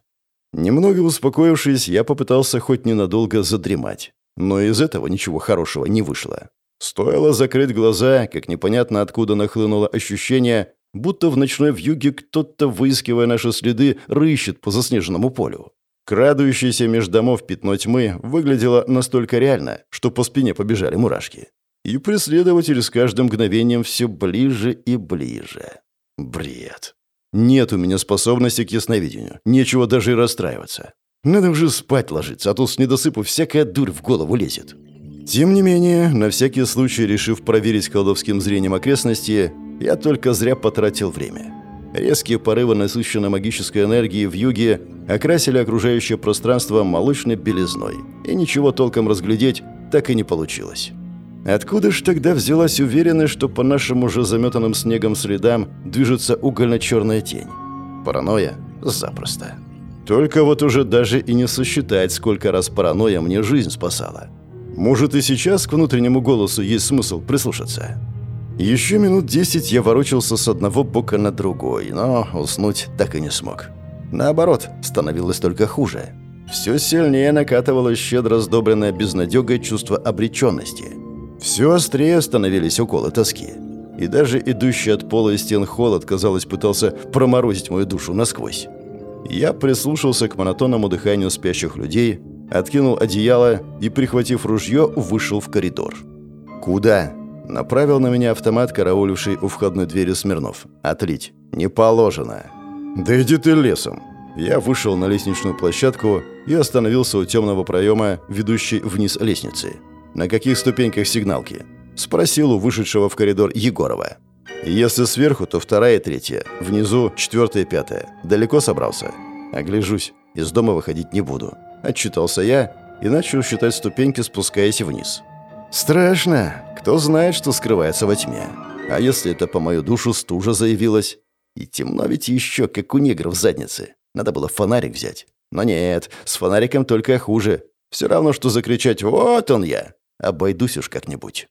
Немного успокоившись, я попытался хоть ненадолго задремать. Но из этого ничего хорошего не вышло. Стоило закрыть глаза, как непонятно откуда нахлынуло ощущение, будто в ночной вьюге кто-то, выискивая наши следы, рыщет по заснеженному полю. Крадущееся меж домов пятно тьмы выглядело настолько реально, что по спине побежали мурашки. И преследователь с каждым мгновением все ближе и ближе. Бред. Нет у меня способности к ясновидению. Нечего даже и расстраиваться. Надо уже спать ложиться, а то с недосыпу всякая дурь в голову лезет. Тем не менее, на всякий случай, решив проверить колдовским зрением окрестности, я только зря потратил время. Резкие порывы насыщенной магической энергии в юге окрасили окружающее пространство молочной белизной, и ничего толком разглядеть так и не получилось. Откуда ж тогда взялась уверенность, что по нашим уже заметанным снегом следам движется угольно-черная тень? Паранойя? Запросто. Только вот уже даже и не сосчитать, сколько раз паранойя мне жизнь спасала. Может, и сейчас к внутреннему голосу есть смысл прислушаться. Еще минут десять я ворочался с одного бока на другой, но уснуть так и не смог. Наоборот, становилось только хуже. Все сильнее накатывало щедро сдобренное безнадегой чувство обреченности. Все острее становились уколы тоски. И даже идущий от пола и стен холод, казалось, пытался проморозить мою душу насквозь. Я прислушался к монотонному дыханию спящих людей, откинул одеяло и, прихватив ружье, вышел в коридор. «Куда?» – направил на меня автомат, карауливший у входной двери Смирнов. «Отлить. Не положено». «Да иди ты лесом!» Я вышел на лестничную площадку и остановился у темного проема, ведущей вниз лестницы. «На каких ступеньках сигналки?» – спросил у вышедшего в коридор Егорова. Если сверху, то вторая и третья. Внизу четвертая и пятая. Далеко собрался? Огляжусь. Из дома выходить не буду. Отчитался я и начал считать ступеньки, спускаясь вниз. Страшно. Кто знает, что скрывается во тьме. А если это по мою душу стужа заявилась? И темно ведь еще, как у негров в заднице. Надо было фонарик взять. Но нет, с фонариком только хуже. Все равно, что закричать «Вот он я!» Обойдусь уж как-нибудь.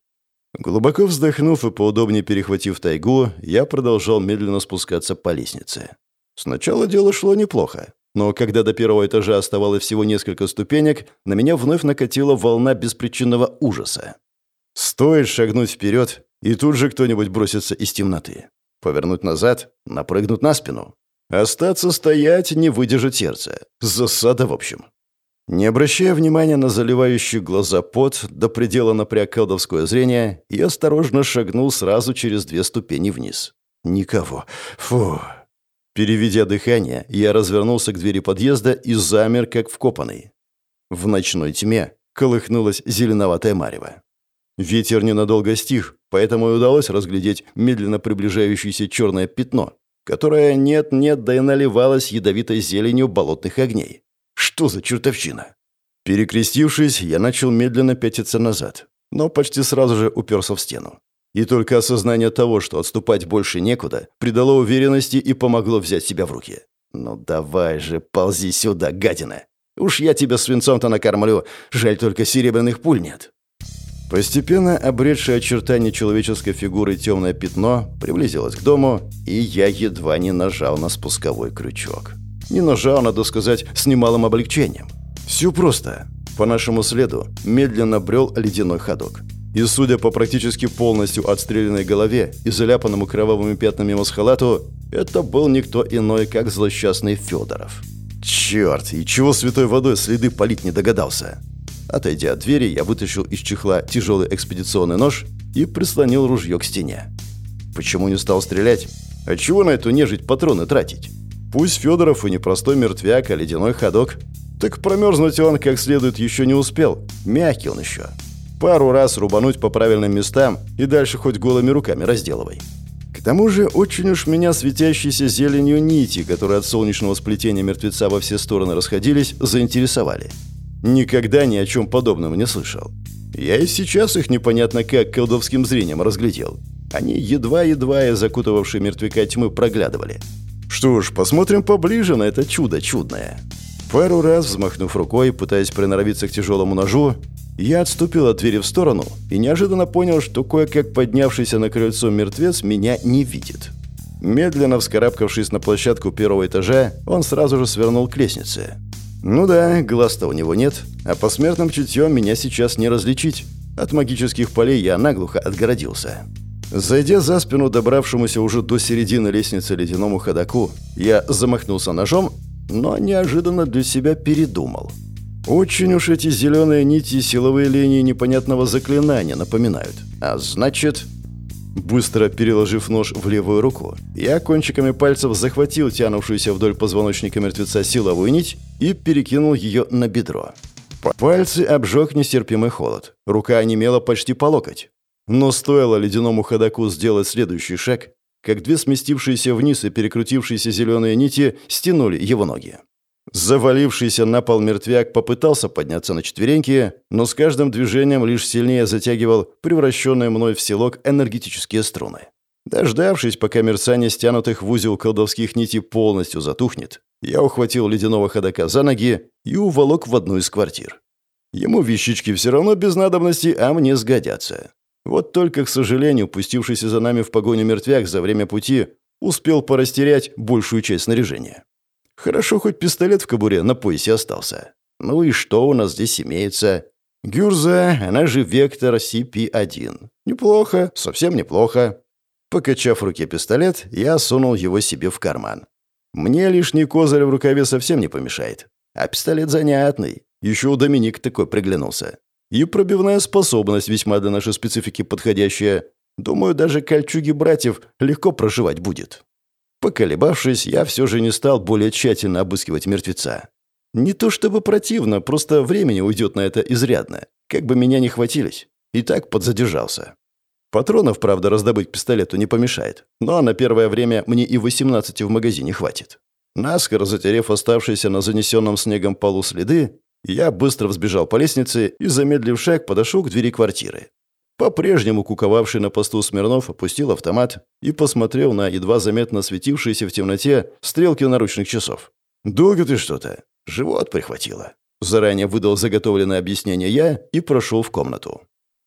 Глубоко вздохнув и поудобнее перехватив тайгу, я продолжал медленно спускаться по лестнице. Сначала дело шло неплохо, но когда до первого этажа оставалось всего несколько ступенек, на меня вновь накатила волна беспричинного ужаса. Стоит шагнуть вперед, и тут же кто-нибудь бросится из темноты. Повернуть назад, напрыгнуть на спину. Остаться стоять, не выдержать сердце. Засада, в общем. Не обращая внимания на заливающий глаза пот, до предела напряг колдовское зрение и осторожно шагнул сразу через две ступени вниз. Никого. Фу. Переведя дыхание, я развернулся к двери подъезда и замер, как вкопанный. В ночной тьме колыхнулась зеленоватая марево. Ветер ненадолго стих, поэтому и удалось разглядеть медленно приближающееся черное пятно, которое нет-нет, да и наливалось ядовитой зеленью болотных огней. Что за чертовщина? Перекрестившись, я начал медленно пятиться назад, но почти сразу же уперся в стену. И только осознание того, что отступать больше некуда, придало уверенности и помогло взять себя в руки. «Ну давай же, ползи сюда, гадина! Уж я тебя свинцом-то накормлю, жаль только серебряных пуль нет!» Постепенно обретшее очертания человеческой фигуры темное пятно приблизилось к дому, и я едва не нажал на спусковой крючок. Не нажал, надо сказать, с немалым облегчением. Все просто. По нашему следу медленно брел ледяной ходок. И, судя по практически полностью отстрелянной голове и заляпанному кровавыми пятнами масхалату, это был никто иной, как злосчастный Федоров. Черт, и чего святой водой следы полить не догадался? Отойдя от двери, я вытащил из чехла тяжелый экспедиционный нож и прислонил ружье к стене. Почему не стал стрелять? А чего на эту нежить патроны тратить? Пусть Федоров и не простой мертвяк, а ледяной ходок. Так промерзнуть он как следует еще не успел. Мягкий он еще. Пару раз рубануть по правильным местам и дальше хоть голыми руками разделывай. К тому же очень уж меня светящиеся зеленью нити, которые от солнечного сплетения мертвеца во все стороны расходились, заинтересовали. Никогда ни о чем подобном не слышал. Я и сейчас их непонятно как колдовским зрением разглядел. Они едва-едва и закутывавшие мертвяка тьмы проглядывали. Что ж, посмотрим поближе на это чудо чудное. Пару раз, взмахнув рукой, пытаясь приноровиться к тяжелому ножу, я отступил от двери в сторону и неожиданно понял, что кое-как поднявшийся на крыльцо мертвец меня не видит. Медленно вскарабкавшись на площадку первого этажа, он сразу же свернул к лестнице. Ну да, глаз-то у него нет, а по смертным чутьем меня сейчас не различить. От магических полей я наглухо отгородился. Зайдя за спину добравшемуся уже до середины лестницы ледяному ходаку, я замахнулся ножом, но неожиданно для себя передумал. Очень уж эти зеленые нити силовые линии непонятного заклинания напоминают. А значит... Быстро переложив нож в левую руку, я кончиками пальцев захватил тянувшуюся вдоль позвоночника мертвеца силовую нить и перекинул ее на бедро. Пальцы обжег нестерпимый холод. Рука онемела почти по локоть. Но стоило ледяному ходаку сделать следующий шаг, как две сместившиеся вниз и перекрутившиеся зеленые нити стянули его ноги. Завалившийся на пол мертвяк попытался подняться на четвереньки, но с каждым движением лишь сильнее затягивал превращенные мной в селок энергетические струны. Дождавшись, пока мерцание стянутых в узел колдовских нитей полностью затухнет, Я ухватил ледяного ходока за ноги и уволок в одну из квартир. Ему вещички все равно без надобности, а мне сгодятся. Вот только, к сожалению, пустившийся за нами в погоню мертвяк за время пути успел порастерять большую часть снаряжения. Хорошо, хоть пистолет в кобуре на поясе остался. Ну и что у нас здесь имеется? Гюрза, она же Вектор CP-1. Неплохо, совсем неплохо. Покачав в руке пистолет, я сунул его себе в карман. Мне лишний козырь в рукаве совсем не помешает. А пистолет занятный. Еще у Доминик такой приглянулся. И пробивная способность весьма для нашей специфики подходящая. Думаю, даже кольчуги братьев легко проживать будет. Поколебавшись, я все же не стал более тщательно обыскивать мертвеца. Не то чтобы противно, просто времени уйдет на это изрядно. Как бы меня не хватились. И так подзадержался. Патронов, правда, раздобыть пистолету не помешает. Но на первое время мне и 18 в магазине хватит. Наскоро затерев оставшиеся на занесенном снегом полу следы, я быстро взбежал по лестнице и, замедлив шаг, подошел к двери квартиры. По-прежнему куковавший на посту Смирнов опустил автомат и посмотрел на едва заметно светившиеся в темноте стрелки наручных часов. «Долго ты что-то?» Живот прихватило. Заранее выдал заготовленное объяснение я и прошел в комнату.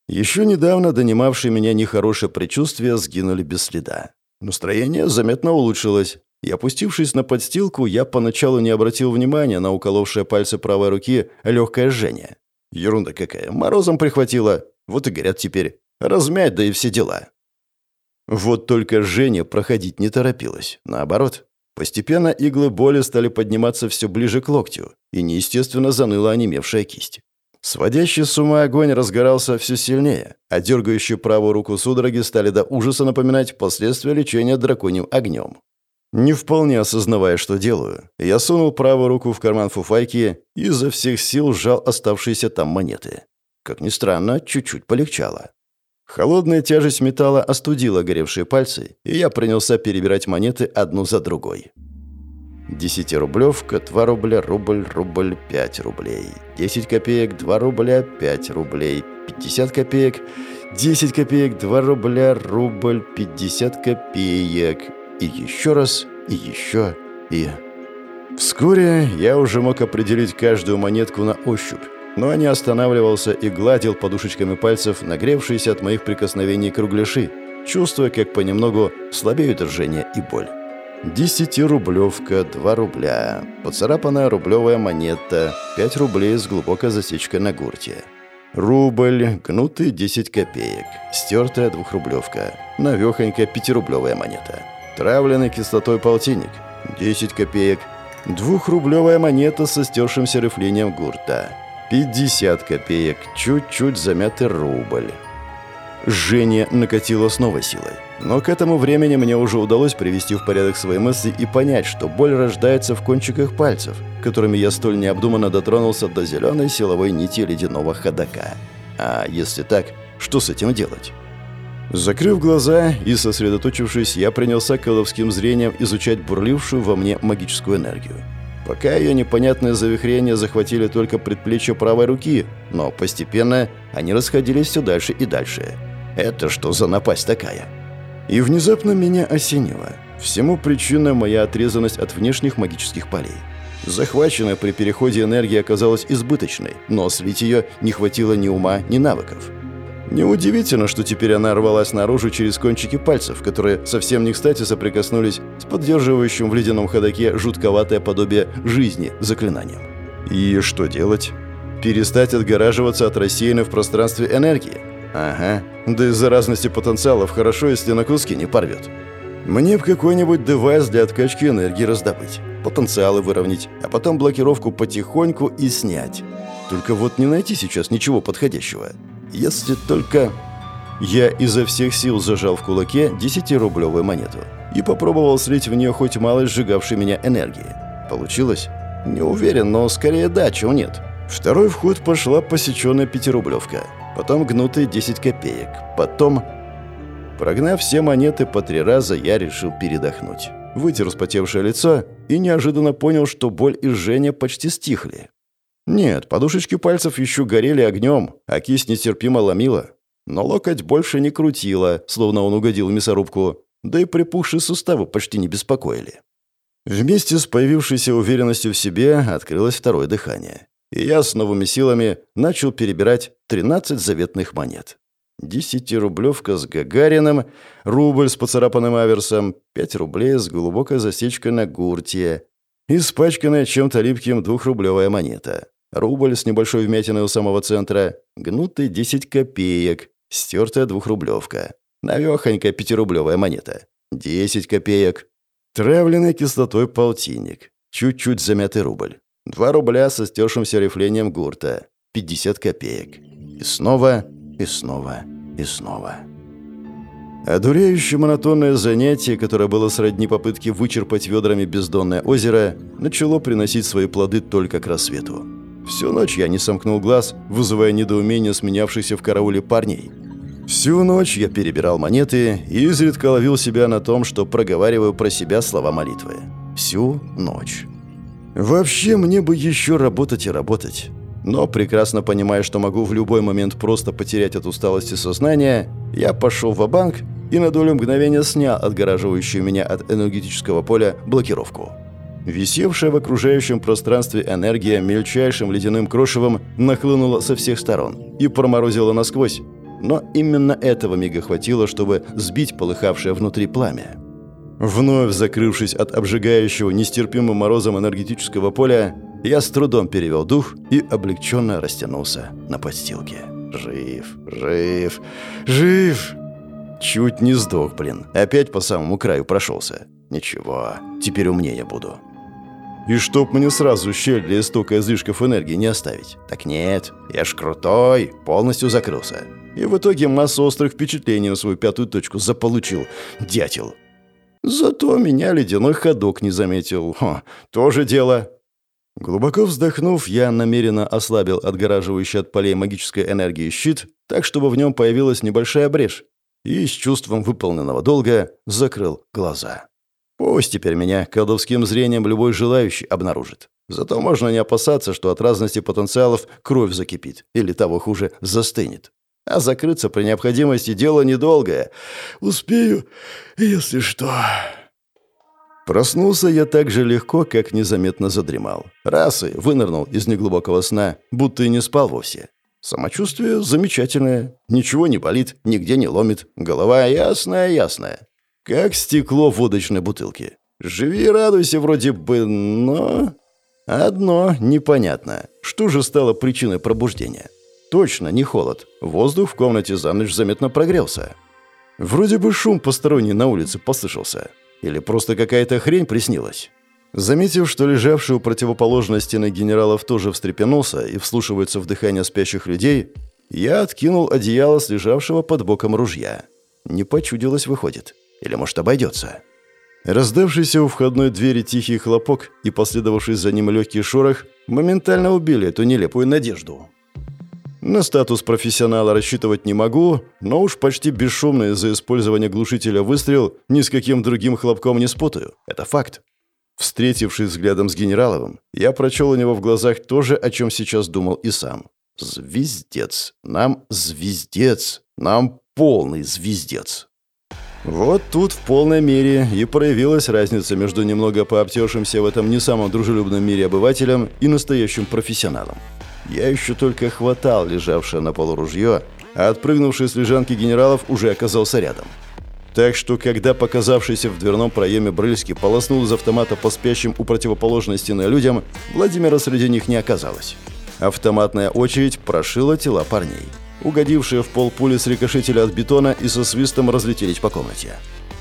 Еще недавно донимавшие меня нехорошие предчувствия сгинули без следа. Настроение заметно улучшилось. И опустившись на подстилку, я поначалу не обратил внимания на уколовшее пальцы правой руки легкое жжение. Ерунда какая, морозом прихватило. Вот и горят теперь. Размять, да и все дела. Вот только Женя проходить не торопилась. Наоборот, постепенно иглы боли стали подниматься все ближе к локтю, и неестественно заныла онемевшая кисть. Сводящий с ума огонь разгорался все сильнее, а дергающие правую руку судороги стали до ужаса напоминать последствия лечения драконьим огнем. Не вполне осознавая, что делаю, я сунул правую руку в карман фуфайки и изо всех сил сжал оставшиеся там монеты. Как ни странно, чуть-чуть полегчало. Холодная тяжесть металла остудила горевшие пальцы, и я принялся перебирать монеты одну за другой. Десятирублевка, 2 рубля, рубль, рубль, 5 рублей. 10 копеек, 2 рубля, 5 рублей. 50 копеек, 10 копеек, 2 рубля, рубль, 50 копеек. И еще раз, и еще, и... Вскоре я уже мог определить каждую монетку на ощупь, но не останавливался и гладил подушечками пальцев нагревшиеся от моих прикосновений кругляши, чувствуя, как понемногу слабеют ржение и боль. Десятирублевка, 2 рубля, поцарапанная рублевая монета, 5 рублей с глубокой засечкой на гурте. Рубль, гнутый 10 копеек, стертая двухрублевка, навехонькая пятирублевая монета. Травленный кислотой полтинник. 10 копеек. Двухрублевая монета со стершимся рифлением гурта. 50 копеек. Чуть-чуть замятый рубль. Женя накатила с новой силой. Но к этому времени мне уже удалось привести в порядок свои мысли и понять, что боль рождается в кончиках пальцев, которыми я столь необдуманно дотронулся до зеленой силовой нити ледяного ходока. А если так, что с этим делать? Закрыв глаза и сосредоточившись, я принялся колдовским зрением изучать бурлившую во мне магическую энергию. Пока ее непонятные завихрения захватили только предплечье правой руки, но постепенно они расходились все дальше и дальше. Это что за напасть такая? И внезапно меня осенило. Всему причина моя отрезанность от внешних магических полей. Захваченная при переходе энергия оказалась избыточной, но слить ее не хватило ни ума, ни навыков. Неудивительно, что теперь она рвалась наружу через кончики пальцев, которые совсем не кстати соприкоснулись с поддерживающим в ледяном ходоке жутковатое подобие жизни заклинанием. И что делать? Перестать отгораживаться от рассеянной в пространстве энергии? Ага, да из-за разности потенциалов хорошо, если на куски не порвет. Мне бы какой-нибудь девайс для откачки энергии раздобыть, потенциалы выровнять, а потом блокировку потихоньку и снять. Только вот не найти сейчас ничего подходящего. Если только... Я изо всех сил зажал в кулаке десятирублевую монету и попробовал слить в нее хоть малость сжигавшей меня энергии. Получилось? Не уверен, но скорее да, чего нет. Второй вход пошла посеченная пятирублевка, потом гнутые 10 копеек, потом... Прогнав все монеты по три раза, я решил передохнуть. Вытер вспотевшее лицо и неожиданно понял, что боль и жжение почти стихли. Нет, подушечки пальцев еще горели огнем, а кисть нетерпимо ломила. Но локоть больше не крутила, словно он угодил в мясорубку, да и припухшие суставы почти не беспокоили. Вместе с появившейся уверенностью в себе открылось второе дыхание. И я с новыми силами начал перебирать 13 заветных монет. Десятирублевка с Гагариным, рубль с поцарапанным аверсом, пять рублей с глубокой засечкой на гурте, испачканная чем-то липким двухрублевая монета, рубль с небольшой вмятиной у самого центра, гнутый 10 копеек, стертая двухрублевка, навехонькая пятирублевая монета, 10 копеек, травленный кислотой полтинник, чуть-чуть замятый рубль, 2 рубля со стершимся рифлением гурта, 50 копеек. И снова и снова, и снова. Одуряющее монотонное занятие, которое было сродни попытке вычерпать ведрами бездонное озеро, начало приносить свои плоды только к рассвету. Всю ночь я не сомкнул глаз, вызывая недоумение сменявшихся в карауле парней. Всю ночь я перебирал монеты и изредка ловил себя на том, что проговариваю про себя слова молитвы. Всю ночь. Вообще, мне бы еще работать и работать. Но, прекрасно понимая, что могу в любой момент просто потерять от усталости сознания, я пошел в банк и на долю мгновения снял отгораживающую меня от энергетического поля блокировку. Висевшая в окружающем пространстве энергия мельчайшим ледяным крошевом нахлынула со всех сторон и проморозила насквозь. Но именно этого мига хватило, чтобы сбить полыхавшее внутри пламя. Вновь закрывшись от обжигающего нестерпимым морозом энергетического поля, я с трудом перевел дух и облегченно растянулся на подстилке. Жив, жив, жив! Чуть не сдох, блин. Опять по самому краю прошелся. Ничего, теперь умнее буду. И чтоб мне сразу щель для истока излишков энергии не оставить. Так нет, я ж крутой, полностью закрылся. И в итоге массу острых впечатлений на свою пятую точку заполучил. Дятел. Зато меня ледяной ходок не заметил. Хо, тоже дело. Глубоко вздохнув, я намеренно ослабил отгораживающий от полей магической энергии щит, так, чтобы в нем появилась небольшая брешь, и с чувством выполненного долга закрыл глаза. Пусть теперь меня колдовским зрением любой желающий обнаружит. Зато можно не опасаться, что от разности потенциалов кровь закипит, или того хуже, застынет. А закрыться при необходимости дело недолгое. Успею, если что. Проснулся я так же легко, как незаметно задремал. Раз и вынырнул из неглубокого сна, будто и не спал вовсе. Самочувствие замечательное. Ничего не болит, нигде не ломит. Голова ясная-ясная. Как стекло водочной бутылке. Живи и радуйся вроде бы, но... Одно непонятно. Что же стало причиной пробуждения? Точно не холод. Воздух в комнате за ночь заметно прогрелся. Вроде бы шум посторонний на улице послышался. Или просто какая-то хрень приснилась? Заметив, что лежавший у противоположной стены генералов тоже встрепенулся и вслушивается в дыхание спящих людей, я откинул одеяло с лежавшего под боком ружья. Не почудилось, выходит. Или, может, обойдется. Раздавшийся у входной двери тихий хлопок и последовавший за ним легкий шорох моментально убили эту нелепую надежду. На статус профессионала рассчитывать не могу, но уж почти бесшумно из-за использования глушителя выстрел ни с каким другим хлопком не спутаю. Это факт. Встретившись взглядом с Генераловым, я прочел у него в глазах то же, о чем сейчас думал и сам. Звездец. Нам звездец. Нам полный звездец. Вот тут в полной мере и проявилась разница между немного пообтевшимся в этом не самом дружелюбном мире обывателем и настоящим профессионалом. Я еще только хватал лежавшее на полу ружье, а отпрыгнувший с лежанки генералов уже оказался рядом. Так что, когда показавшийся в дверном проеме Брыльский полоснул из автомата по спящим у противоположной стены людям, Владимира среди них не оказалось. Автоматная очередь прошила тела парней. Угодившие в пол пули срикошетили от бетона и со свистом разлетелись по комнате.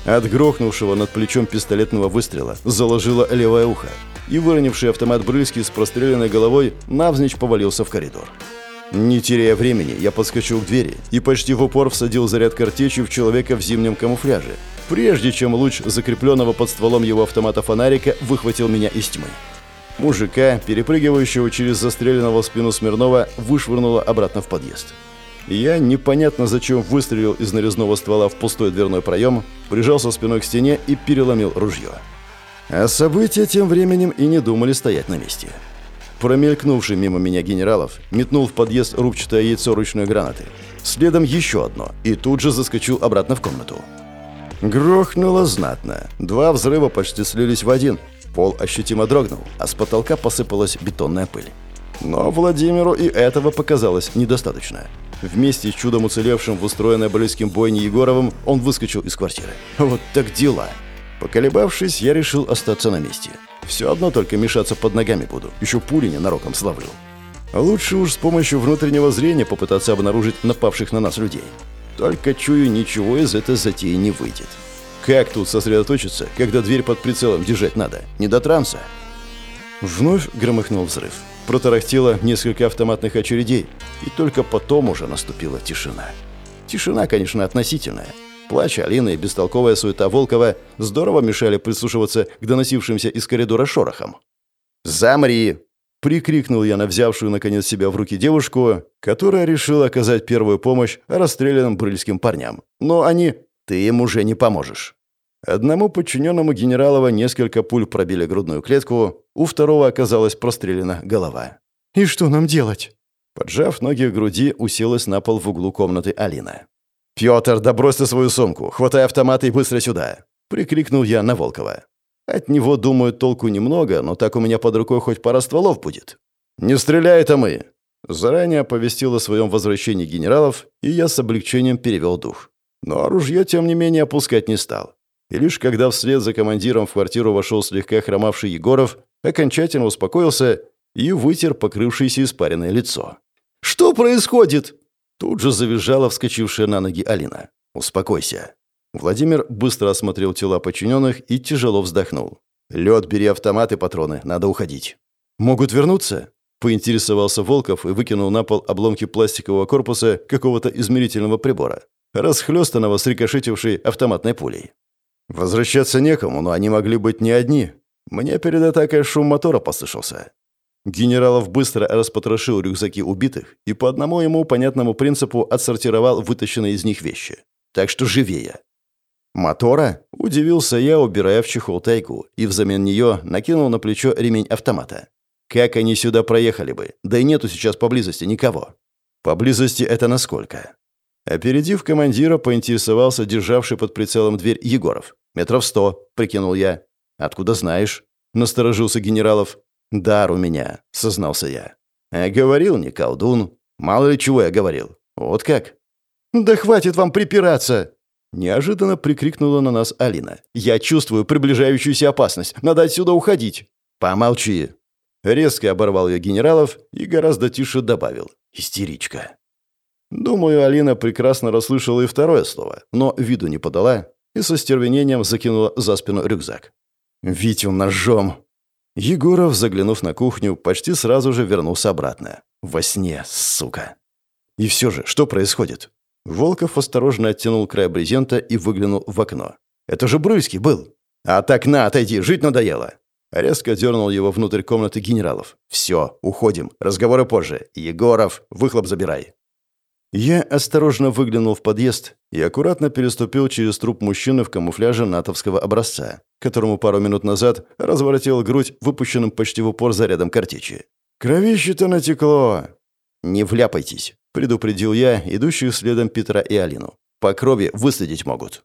От грохнувшего над плечом пистолетного выстрела заложило левое ухо и выронивший автомат Брызки с простреленной головой навзничь повалился в коридор. Не теряя времени, я подскочил к двери и почти в упор всадил заряд картечи в человека в зимнем камуфляже, прежде чем луч закрепленного под стволом его автомата фонарика выхватил меня из тьмы. Мужика, перепрыгивающего через застреленного спину Смирнова, вышвырнуло обратно в подъезд. Я непонятно зачем выстрелил из нарезного ствола в пустой дверной проем, прижался спиной к стене и переломил ружье. А события тем временем и не думали стоять на месте. Промелькнувший мимо меня генералов метнул в подъезд рубчатое яйцо ручной гранаты. Следом еще одно, и тут же заскочил обратно в комнату. Грохнуло знатно. Два взрыва почти слились в один. Пол ощутимо дрогнул, а с потолка посыпалась бетонная пыль. Но Владимиру и этого показалось недостаточно. Вместе с чудом уцелевшим в устроенной близким бойне Егоровым он выскочил из квартиры. Вот так дела. Поколебавшись, я решил остаться на месте. Все одно только мешаться под ногами буду. Еще пули ненароком славлю. Лучше уж с помощью внутреннего зрения попытаться обнаружить напавших на нас людей. Только чую, ничего из этой затеи не выйдет. Как тут сосредоточиться, когда дверь под прицелом держать надо? Не до транса. Вновь громыхнул взрыв. Протарахтело несколько автоматных очередей, и только потом уже наступила тишина. Тишина, конечно, относительная. Плач Алины и бестолковая суета Волкова здорово мешали прислушиваться к доносившимся из коридора шорохам. «Замри!» — прикрикнул я на взявшую, наконец, себя в руки девушку, которая решила оказать первую помощь расстрелянным брыльским парням. Но они... Ты им уже не поможешь. Одному подчиненному генералова несколько пуль пробили грудную клетку, у второго оказалась прострелена голова. «И что нам делать?» Поджав ноги к груди, уселась на пол в углу комнаты Алина. «Пётр, да брось ты свою сумку! Хватай автомат и быстро сюда!» — прикрикнул я на Волкова. «От него, думаю, толку немного, но так у меня под рукой хоть пара стволов будет». «Не стреляй это мы!» Заранее оповестил о своем возвращении генералов, и я с облегчением перевел дух. Но ружье, тем не менее, опускать не стал. И лишь когда вслед за командиром в квартиру вошел слегка хромавший Егоров, окончательно успокоился и вытер покрывшееся испаренное лицо. «Что происходит?» Тут же завизжала вскочившая на ноги Алина. «Успокойся». Владимир быстро осмотрел тела подчиненных и тяжело вздохнул. «Лед, бери автомат и патроны, надо уходить». «Могут вернуться?» Поинтересовался Волков и выкинул на пол обломки пластикового корпуса какого-то измерительного прибора, расхлёстанного с рикошетившей автоматной пулей. Возвращаться некому, но они могли быть не одни. Мне перед атакой шум мотора послышался. Генералов быстро распотрошил рюкзаки убитых и по одному ему понятному принципу отсортировал вытащенные из них вещи. Так что живее. «Мотора?» – удивился я, убирая в чехол тайгу, и взамен нее накинул на плечо ремень автомата. «Как они сюда проехали бы? Да и нету сейчас поблизости никого». «Поблизости это насколько?» Опередив командира, поинтересовался державший под прицелом дверь Егоров. «Метров сто», — прикинул я. «Откуда знаешь?» — насторожился генералов. «Дар у меня», — сознался я. «А говорил не колдун. Мало ли чего я говорил. Вот как?» «Да хватит вам припираться!» Неожиданно прикрикнула на нас Алина. «Я чувствую приближающуюся опасность. Надо отсюда уходить!» «Помолчи!» Резко оборвал ее генералов и гораздо тише добавил. «Истеричка!» Думаю, Алина прекрасно расслышала и второе слово, но виду не подала и со стервенением закинула за спину рюкзак. «Витю ножом!» Егоров, заглянув на кухню, почти сразу же вернулся обратно. Во сне, сука. И все же, что происходит? Волков осторожно оттянул край брезента и выглянул в окно. «Это же Брыльский был!» «От окна отойди, жить надоело!» Резко дернул его внутрь комнаты генералов. «Все, уходим. Разговоры позже. Егоров, выхлоп забирай». Я осторожно выглянул в подъезд и аккуратно переступил через труп мужчины в камуфляже натовского образца, которому пару минут назад разворотил грудь выпущенным почти в упор зарядом картечи. «Кровище-то натекло!» «Не вляпайтесь», — предупредил я, идущих следом Петра и Алину. «По крови выследить могут».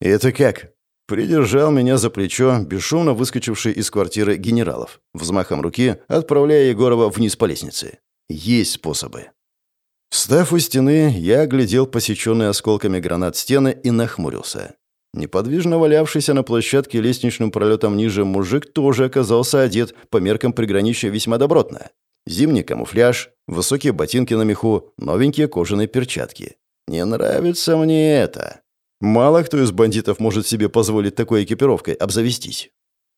«Это как?» Придержал меня за плечо, бесшумно выскочивший из квартиры генералов, взмахом руки отправляя Егорова вниз по лестнице. «Есть способы». Встав у стены, я оглядел посеченные осколками гранат стены и нахмурился. Неподвижно валявшийся на площадке лестничным пролетом ниже мужик тоже оказался одет по меркам приграничья весьма добротно. Зимний камуфляж, высокие ботинки на меху, новенькие кожаные перчатки. Не нравится мне это. Мало кто из бандитов может себе позволить такой экипировкой обзавестись.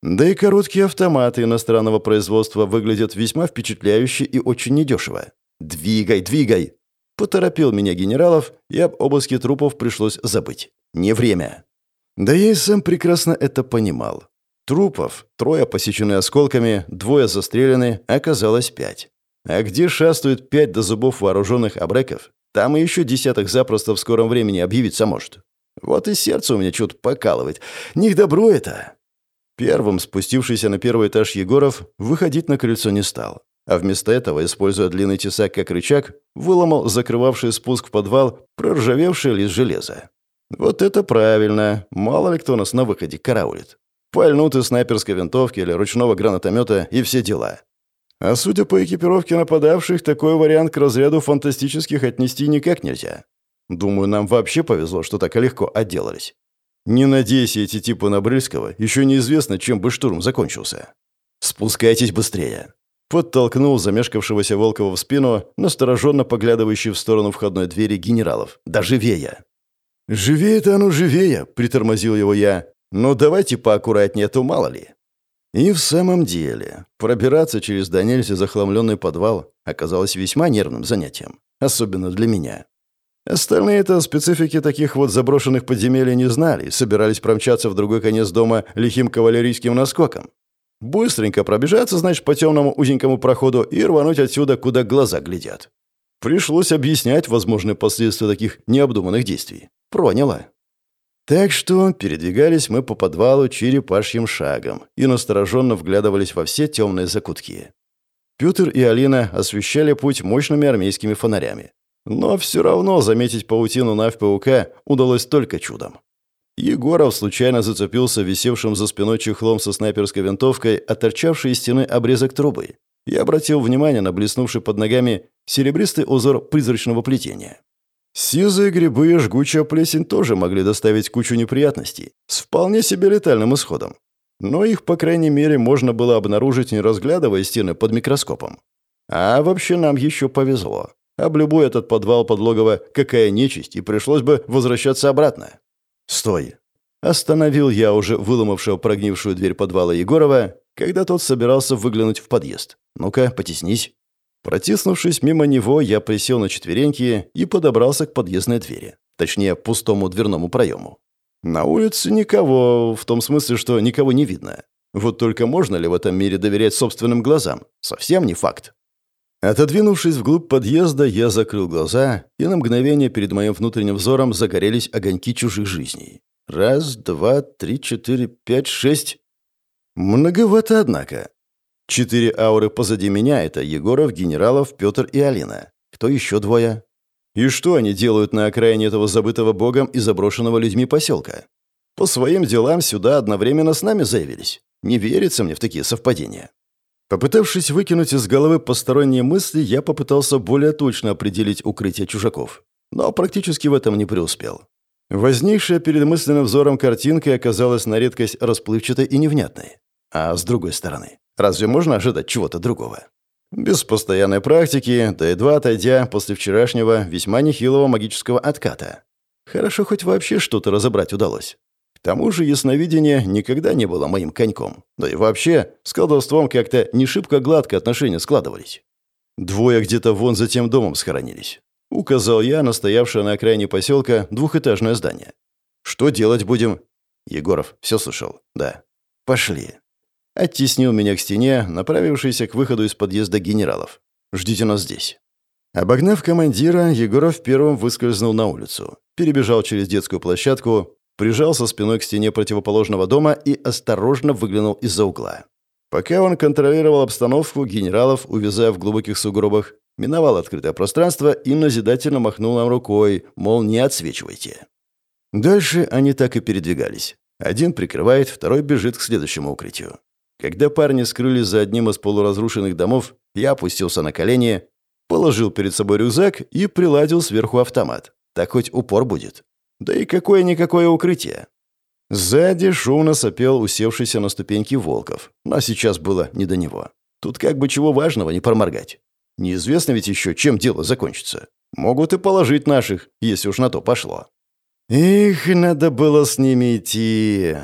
Да и короткие автоматы иностранного производства выглядят весьма впечатляюще и очень недешево. «Двигай, двигай!» Поторопил меня генералов, и об обыске трупов пришлось забыть. Не время. Да я и сам прекрасно это понимал. Трупов, трое посечены осколками, двое застрелены, оказалось пять. А где шастают пять до зубов вооруженных абреков, там и еще десяток запросто в скором времени объявиться может. Вот и сердце у меня что-то покалывает. Не к добру это. Первым спустившийся на первый этаж Егоров выходить на крыльцо не стал а вместо этого, используя длинный тесак как рычаг, выломал закрывавший спуск в подвал проржавевший лист железа. Вот это правильно. Мало ли кто нас на выходе караулит. Пальнут из снайперской винтовки или ручного гранатомета и все дела. А судя по экипировке нападавших, такой вариант к разряду фантастических отнести никак нельзя. Думаю, нам вообще повезло, что так легко отделались. Не надейся эти типы на Брыльского, еще неизвестно, чем бы штурм закончился. Спускайтесь быстрее. Подтолкнул замешкавшегося Волкова в спину, настороженно поглядывающий в сторону входной двери генералов. «Да живее!» «Живее-то оно живее!» — притормозил его я. «Но давайте поаккуратнее, а то мало ли». И в самом деле, пробираться через до захламленный подвал оказалось весьма нервным занятием, особенно для меня. Остальные-то специфики таких вот заброшенных подземелий не знали и собирались промчаться в другой конец дома лихим кавалерийским наскоком. Быстренько пробежаться, значит, по темному узенькому проходу и рвануть отсюда, куда глаза глядят. Пришлось объяснять возможные последствия таких необдуманных действий. Проняло. Так что передвигались мы по подвалу черепашьим шагом и настороженно вглядывались во все темные закутки. Пютер и Алина освещали путь мощными армейскими фонарями. Но все равно заметить паутину Навь-паука удалось только чудом. Егоров случайно зацепился висевшим за спиной чехлом со снайперской винтовкой, оторчавший из стены обрезок трубы, и обратил внимание на блеснувший под ногами серебристый узор призрачного плетения. Сизые грибы и жгучая плесень тоже могли доставить кучу неприятностей, с вполне себе летальным исходом. Но их, по крайней мере, можно было обнаружить, не разглядывая стены под микроскопом. А вообще нам еще повезло. Облюбуя этот подвал подлогово какая нечисть, и пришлось бы возвращаться обратно. «Стой!» Остановил я уже выломавшего прогнившую дверь подвала Егорова, когда тот собирался выглянуть в подъезд. «Ну-ка, потеснись». Протиснувшись мимо него, я присел на четвереньки и подобрался к подъездной двери. Точнее, пустому дверному проему. На улице никого, в том смысле, что никого не видно. Вот только можно ли в этом мире доверять собственным глазам? Совсем не факт. Отодвинувшись вглубь подъезда, я закрыл глаза, и на мгновение перед моим внутренним взором загорелись огоньки чужих жизней. Раз, два, три, четыре, пять, шесть. Многовато, однако. Четыре ауры позади меня — это Егоров, Генералов, Петр и Алина. Кто еще двое? И что они делают на окраине этого забытого богом и заброшенного людьми поселка? По своим делам сюда одновременно с нами заявились. Не верится мне в такие совпадения. Попытавшись выкинуть из головы посторонние мысли, я попытался более точно определить укрытие чужаков. Но практически в этом не преуспел. Возникшая перед мысленным взором картинка оказалась на редкость расплывчатой и невнятной. А с другой стороны, разве можно ожидать чего-то другого? Без постоянной практики, да едва отойдя после вчерашнего весьма нехилого магического отката. Хорошо хоть вообще что-то разобрать удалось. К тому же ясновидение никогда не было моим коньком. Да и вообще, с колдовством как-то не шибко гладко отношения складывались. Двое где-то вон за тем домом схоронились. Указал я на стоявшее на окраине поселка двухэтажное здание. «Что делать будем?» Егоров все слышал. «Да». «Пошли». Оттеснил меня к стене, направившийся к выходу из подъезда генералов. «Ждите нас здесь». Обогнав командира, Егоров первым выскользнул на улицу. Перебежал через детскую площадку, прижался спиной к стене противоположного дома и осторожно выглянул из-за угла. Пока он контролировал обстановку, генералов, увязая в глубоких сугробах, миновал открытое пространство и назидательно махнул нам рукой, мол, не отсвечивайте. Дальше они так и передвигались. Один прикрывает, второй бежит к следующему укрытию. Когда парни скрылись за одним из полуразрушенных домов, я опустился на колени, положил перед собой рюкзак и приладил сверху автомат. Так хоть упор будет. Да и какое-никакое укрытие. Сзади шумно сопел усевшийся на ступеньки Волков, но сейчас было не до него. Тут как бы чего важного не проморгать. Неизвестно ведь еще, чем дело закончится. Могут и положить наших, если уж на то пошло. Их, надо было с ними идти.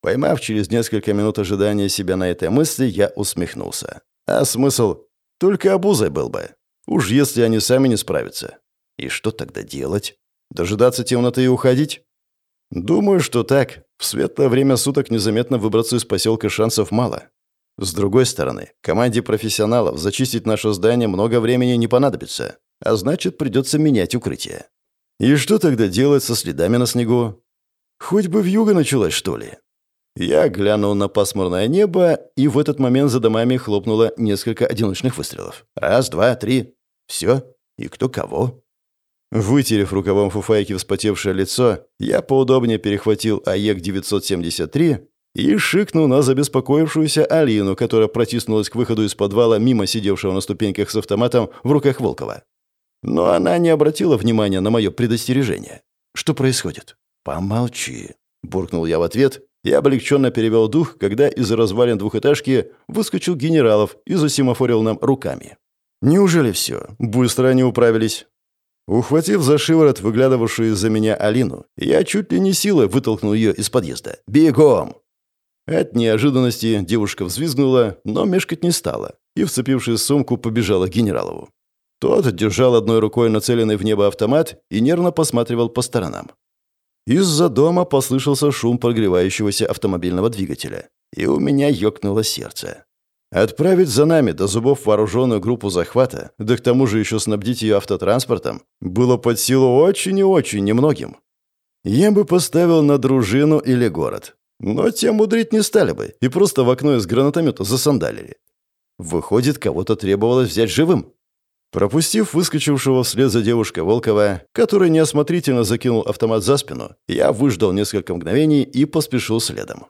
Поймав через несколько минут ожидания себя на этой мысли, я усмехнулся. А смысл? Только обузой был бы. Уж если они сами не справятся. И что тогда делать? Дожидаться темноты и уходить? Думаю, что так. В светлое время суток незаметно выбраться из поселка шансов мало. С другой стороны, команде профессионалов зачистить наше здание много времени не понадобится, а значит, придется менять укрытие. И что тогда делать со следами на снегу? Хоть бы в юго началось, что ли? Я глянул на пасмурное небо, и в этот момент за домами хлопнуло несколько одиночных выстрелов. Раз, два, три. Все. И кто кого? Вытерев рукавом фуфайки вспотевшее лицо, я поудобнее перехватил АЕК-973 и шикнул на забеспокоившуюся Алину, которая протиснулась к выходу из подвала мимо сидевшего на ступеньках с автоматом в руках Волкова. Но она не обратила внимания на мое предостережение. «Что происходит?» «Помолчи», — буркнул я в ответ и облегченно перевел дух, когда из развалин двухэтажки выскочил генералов и засимофорил нам руками. «Неужели все? Быстро они управились?» Ухватив за шиворот выглядывавшую из-за меня Алину, я чуть ли не силой вытолкнул ее из подъезда. «Бегом!» От неожиданности девушка взвизгнула, но мешкать не стала и, вцепившись в сумку, побежала к генералову. Тот держал одной рукой нацеленный в небо автомат и нервно посматривал по сторонам. Из-за дома послышался шум прогревающегося автомобильного двигателя, и у меня ёкнуло сердце. Отправить за нами до зубов вооруженную группу захвата, да к тому же еще снабдить ее автотранспортом, было под силу очень и очень немногим. Я бы поставил на дружину или город. Но те мудрить не стали бы и просто в окно из гранатомета засандалили. Выходит, кого-то требовалось взять живым. Пропустив выскочившего вслед за девушкой Волкова, который неосмотрительно закинул автомат за спину, я выждал несколько мгновений и поспешил следом.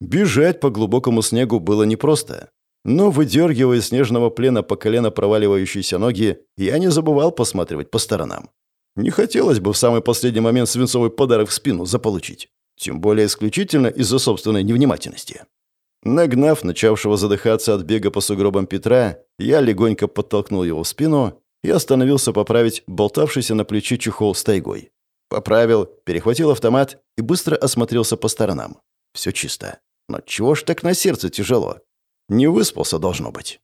Бежать по глубокому снегу было непросто. Но, выдергивая снежного плена по колено проваливающиеся ноги, я не забывал посматривать по сторонам. Не хотелось бы в самый последний момент свинцовый подарок в спину заполучить. Тем более исключительно из-за собственной невнимательности. Нагнав начавшего задыхаться от бега по сугробам Петра, я легонько подтолкнул его в спину и остановился поправить болтавшийся на плече чехол с тайгой. Поправил, перехватил автомат и быстро осмотрелся по сторонам. Все чисто. Но чего ж так на сердце тяжело? Не выспался, должно быть.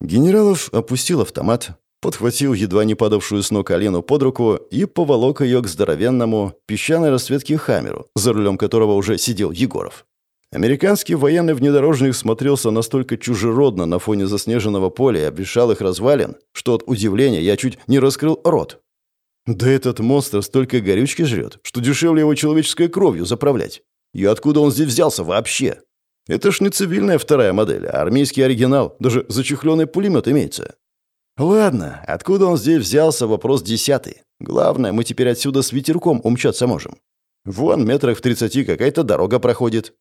Генералов опустил автомат, подхватил едва не падавшую с ног Алину под руку и поволок ее к здоровенному песчаной расцветке Хамеру, за рулем которого уже сидел Егоров. Американский военный внедорожник смотрелся настолько чужеродно на фоне заснеженного поля и обвешалых развалин, что от удивления я чуть не раскрыл рот. Да этот монстр столько горючки жрет, что дешевле его человеческой кровью заправлять. И откуда он здесь взялся вообще? Это ж не цивильная вторая модель, а армейский оригинал. Даже зачехленный пулемет имеется. Ладно, откуда он здесь взялся, вопрос десятый. Главное, мы теперь отсюда с ветерком умчаться можем. Вон метрах в тридцати какая-то дорога проходит.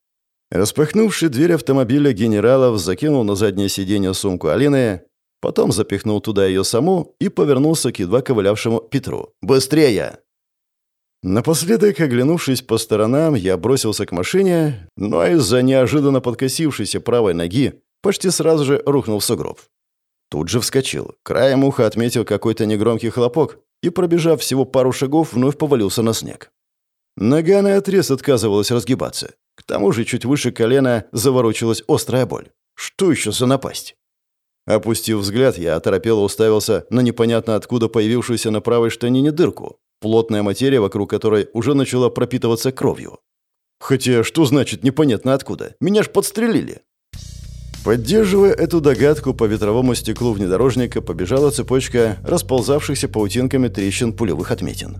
Распахнувший дверь автомобиля генералов закинул на заднее сиденье сумку Алины, потом запихнул туда ее саму и повернулся к едва ковылявшему Петру. «Быстрее!» Напоследок, оглянувшись по сторонам, я бросился к машине, но из-за неожиданно подкосившейся правой ноги почти сразу же рухнул в сугроб. Тут же вскочил, краем уха отметил какой-то негромкий хлопок и, пробежав всего пару шагов, вновь повалился на снег. Нога на отрез отказывалась разгибаться. К тому же чуть выше колена заворочилась острая боль. Что еще за напасть? Опустив взгляд, я оторопело уставился на непонятно откуда появившуюся на правой штанине дырку, плотная материя, вокруг которой уже начала пропитываться кровью. Хотя, что значит непонятно откуда? Меня ж подстрелили. Поддерживая эту догадку, по ветровому стеклу внедорожника побежала цепочка расползавшихся паутинками трещин пулевых отметин.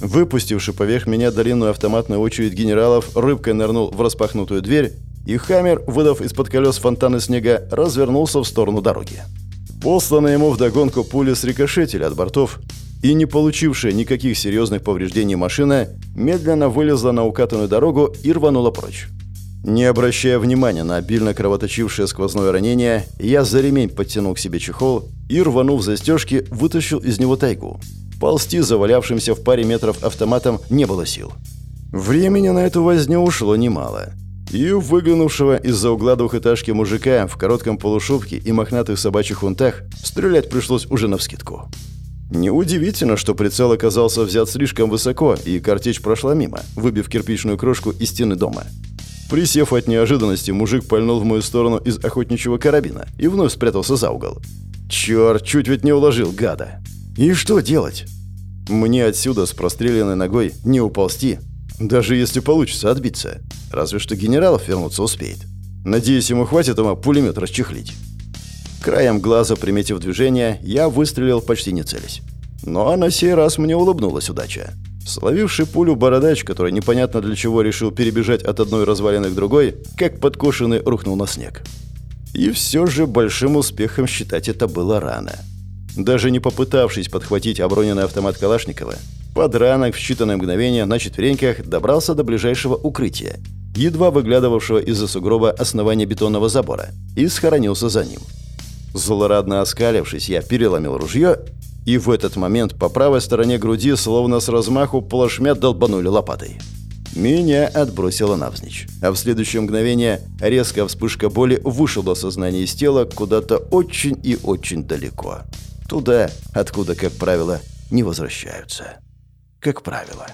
Выпустивший поверх меня длинную автоматную очередь генералов, рыбкой нырнул в распахнутую дверь, и «Хаммер», выдав из-под колес фонтаны снега, развернулся в сторону дороги. Посланные ему вдогонку пули срикошетили от бортов, и не получившая никаких серьезных повреждений машина медленно вылезла на укатанную дорогу и рванула прочь. Не обращая внимания на обильно кровоточившее сквозное ранение, я за ремень подтянул к себе чехол и, рванув застежки, вытащил из него тайгу. Ползти завалявшимся в паре метров автоматом не было сил. Времени на эту возню ушло немало. И выглянувшего из-за угла двухэтажки мужика в коротком полушубке и мохнатых собачьих унтах стрелять пришлось уже навскидку. Неудивительно, что прицел оказался взят слишком высоко, и картечь прошла мимо, выбив кирпичную крошку из стены дома. Присев от неожиданности, мужик пальнул в мою сторону из охотничьего карабина и вновь спрятался за угол. Черт, чуть ведь не уложил, гада. И что делать? Мне отсюда с простреленной ногой не уползти, даже если получится отбиться. Разве что генералов вернуться успеет. Надеюсь, ему хватит ума пулемет расчехлить. Краем глаза, приметив движение, я выстрелил почти не целясь. Но на сей раз мне улыбнулась удача. Словивший пулю бородач, который непонятно для чего решил перебежать от одной развалины к другой, как подкошенный рухнул на снег. И все же большим успехом считать это было рано. Даже не попытавшись подхватить оброненный автомат Калашникова, подранок в считанные мгновения на четвереньках добрался до ближайшего укрытия едва выглядывавшего из-за сугроба основания бетонного забора, и схоронился за ним. Злорадно оскалившись, я переломил ружье, и в этот момент по правой стороне груди словно с размаху плашмя долбанули лопатой. Меня отбросило навзничь. А в следующее мгновение резкая вспышка боли вышла сознание из тела куда-то очень и очень далеко. Туда, откуда, как правило, не возвращаются. Как правило.